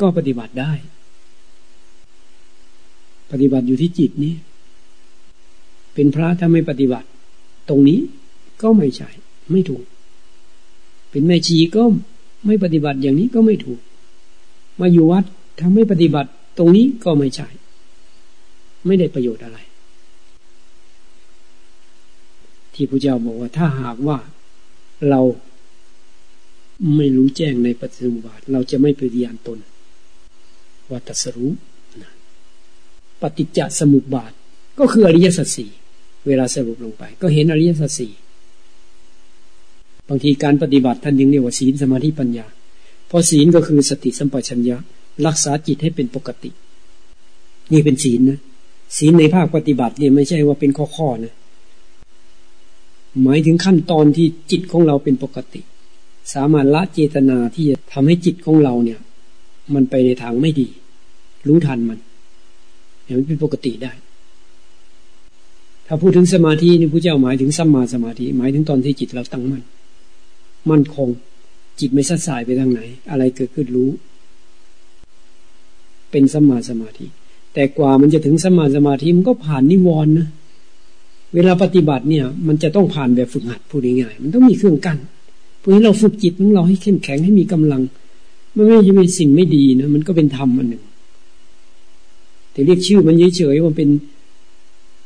ก็ปฏิบัติได้ ปฏิบัติอยู่ที่จิตนี้ เป็นพระถ้าไม่ปฏิบัติ ตรงนี้ก็ไม่ใช่ ไม่ถูก เป็นแม่ชีก็ไม่ปฏิบัติอย่างนี้ก็ไม่ถูก มาอยู่วัดถ้าไม่ปฏิบัติตรงนี้ก็ไม่ใช่ ไม่ได้ประโยชน์อะไร ที่พระเจ้าบอกว่าถ้าหากว่าเราไม่รู้แจ้งในปฏิบัติเราจะไม่ปฏิญาณตนว่าตัสรู้ปฏิจจสมุปบาท ก็คืออริยสัจสี่ เวลาสรุปลงไป ก็เห็นอริยสัจสี่บางทีการปฏิบัติท่านยังเรียกว่าศีลสมาธิปัญญา เพราะศีลก็คือสติสัมปชัญญะ รักษาจิตให้เป็นปกติ นี่เป็นศีลนะศีลในภาคปฏิบัติเนี่ยไม่ใช่ว่าเป็นข้อๆนะหมายถึงขั้นตอนที่จิตของเราเป็นปกติ สามารถละเจตนาที่จะทำให้จิตของเราเนี่ย มันไปในทางไม่ดี รู้ทันมันอย่างมันเป็นปกติได้ ถ้าพูดถึงสมาธินี่พระเจ้าหมายถึงสัมมาสมาธิ หมายถึงตอนที่จิตเราตั้งมั่นมั่นคง จิตไม่สัดสายไปทางไหน อะไรเกิดขึ้นรู้ เป็นสัมมาสมาธิ แต่กว่ามันจะถึงสัมมาสมาธิมันก็ผ่านนิวรณ์นะ เวลาปฏิบัติเนี่ย มันจะต้องผ่านแบบฝึกหัดพูดง่ายๆมันต้องมีเครื่องกั้นเพราะฉะนั้นเราฝึกจิตของเราให้เข้มแข็งให้มีกำลังมันไม่ใช่เป็นสิ่งไม่ดีนะมันก็เป็นธรรมอันหนึ่งแต่เรียกชื่อมันเฉยๆว่าเป็น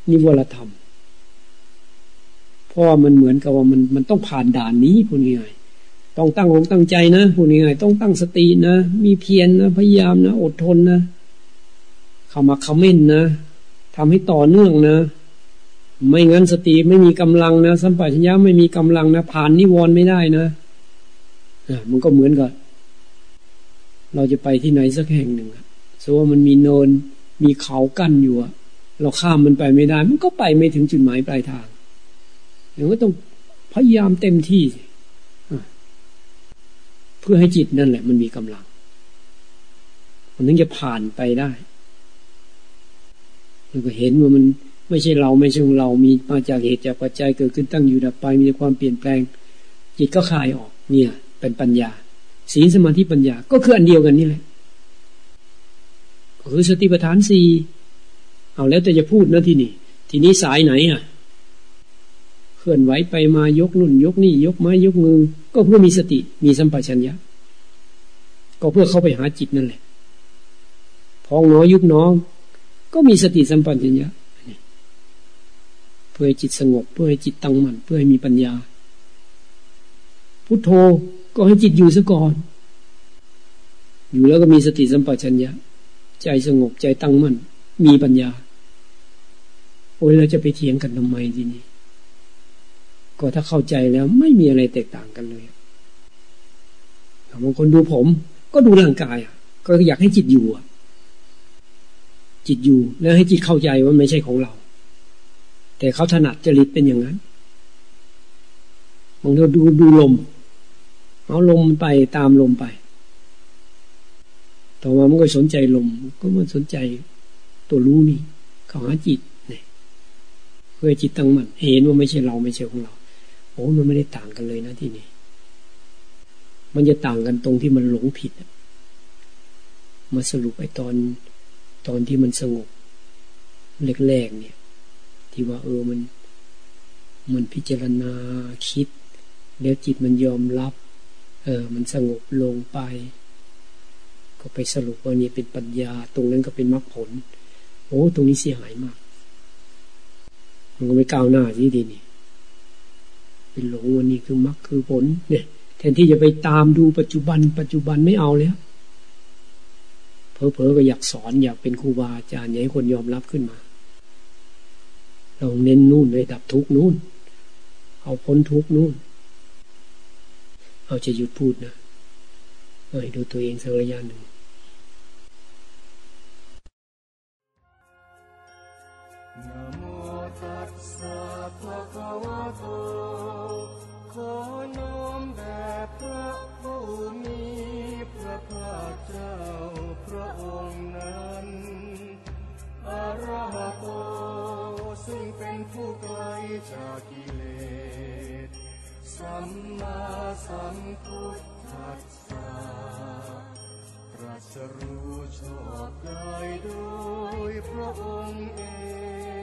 นิวรธรรม เพราะว่ามันเหมือนกับว่ามันมันต้องผ่านด่านนี้พูดง่ายๆต้องตั้งอกตั้งใจนะพูดง่ายๆต้องตั้งสตินะ มีเพียรนะ พยายามนะ อดทนนะเข้ามาคอมเมนต์นะทำให้ต่อเนื่องนะ ไม่งั้นสติไม่มีกำลังนะ สัมปชัญญะไม่มีกำลังนะ ผ่านนิวรณ์ไม่ได้นะอ่ามันก็เหมือนกับเราจะไปที่ไหนสักแห่งหนึ่งอะสว่ามันมีโนนมีเขากั้นอยู่อะ เราข้ามมันไปไม่ได้ มันก็ไปไม่ถึงจุดหมายปลายทางอย่าก็ต้องพยายามเต็มที่เพื่อให้จิตนั่นแหละ มันมีกำลัง มันถึงจะผ่านไปได้แล้วก็เห็นว่ามันไม่ใช่เราไม่ใช่ของเรามีมาจากเหตุจากปัจจัยเกิดขึ้นตั้งอยู่ดับไป มีความเปลี่ยนแปลง จิตก็คลายออก เนี่ย เป็นปัญญาศีลสมาธิปัญญาก็คืออันเดียวกันนี่แหละก็คือสติปัฏฐานสี่ เอาแล้วแต่จะพูดนะที่นี่ ทีนี้สายไหนอะ เคลื่อนไหวไปมายกนุ่น ยกนี่ยกไม้ยกมือ ก็เพื่อมีสติมีสัมปชัญญะ ก็เพื่อเข้าไปหาจิตนั่นแหละ พองน้อยยุบน้อง ก็มีสติสัมปชัญญะเพื่อให้จิตสงบ เพื่อให้จิตตั้งมั่นเพื่อให้มีปัญญา พุทโธก็ให้จิตอยู่ซะก่อน อยู่แล้วก็มีสติสัมปชัญญะ ใจสงบใจตั้งมั่นมีปัญญา อ้ยเราจะไปเถียงกันทำไมทีนี้ก็ถ้าเข้าใจแล้วไม่มีอะไรแตกต่างกันเลยบางคนดูผม ก็ดูร่างกายก็อยากให้จิตอยู่จิตอยู่แล้วให้จิตเข้าใจว่าไม่ใช่ของเรา แต่เขาถนัดจริตเป็นอย่างนั้นบางทีดูดูลมเอาลมไปตามลมไป ต่อมามันก็สนใจลม ก็มันสนใจตัวรู้นี่เขาหาจิต พื่อจิตตั้งมันเห็นว่าไม่ใช่เราไม่ใช่ของเราโอ้มันไม่ได้ต่างกันเลยนะที่นี่มันจะต่างกันตรงที่มันหลงผิดมาสรุปไอ้ตอนตอนที่มันสงบแรกๆเนี่ย ที่ว่าเออมัน มันพิจารณาคิด แล้วจิตมันยอมรับ เออ มันสงบลงไป ก็ไปสรุปว่านี่เป็นปัญญา ตรงนั้นก็เป็นมรรคผล โอ้ ตรงนี้เสียหายมาก มันก็ไม่ก้าวหน้าที่ดีนี่เป็นหลงวันนี้คือมรรคคือผล เนี่ย แทนที่จะไปตามดูปัจจุบัน ปัจจุบันไม่เอาแล้วเพอเพอก็อยากสอนอยากเป็นครูบาอาจารย์อยากให้คนยอมรับขึ้นมา เราเน้นนู่นเลยดับทุกนู่น เอาพ้นทุกนู่น เอาจะหยุดพูดนะเออดูตัวเองสักระยะหนึ่งน โทขอน้อมแด่พระผู้มีพระภาคเจ้าพระองค์นั้นอรหโตซึ่งเป็นผู้ไกลจากกิเลส สัมมาสัมพุทธัสสะตรัสรู้ชอบกด้โดยพระองค์เอง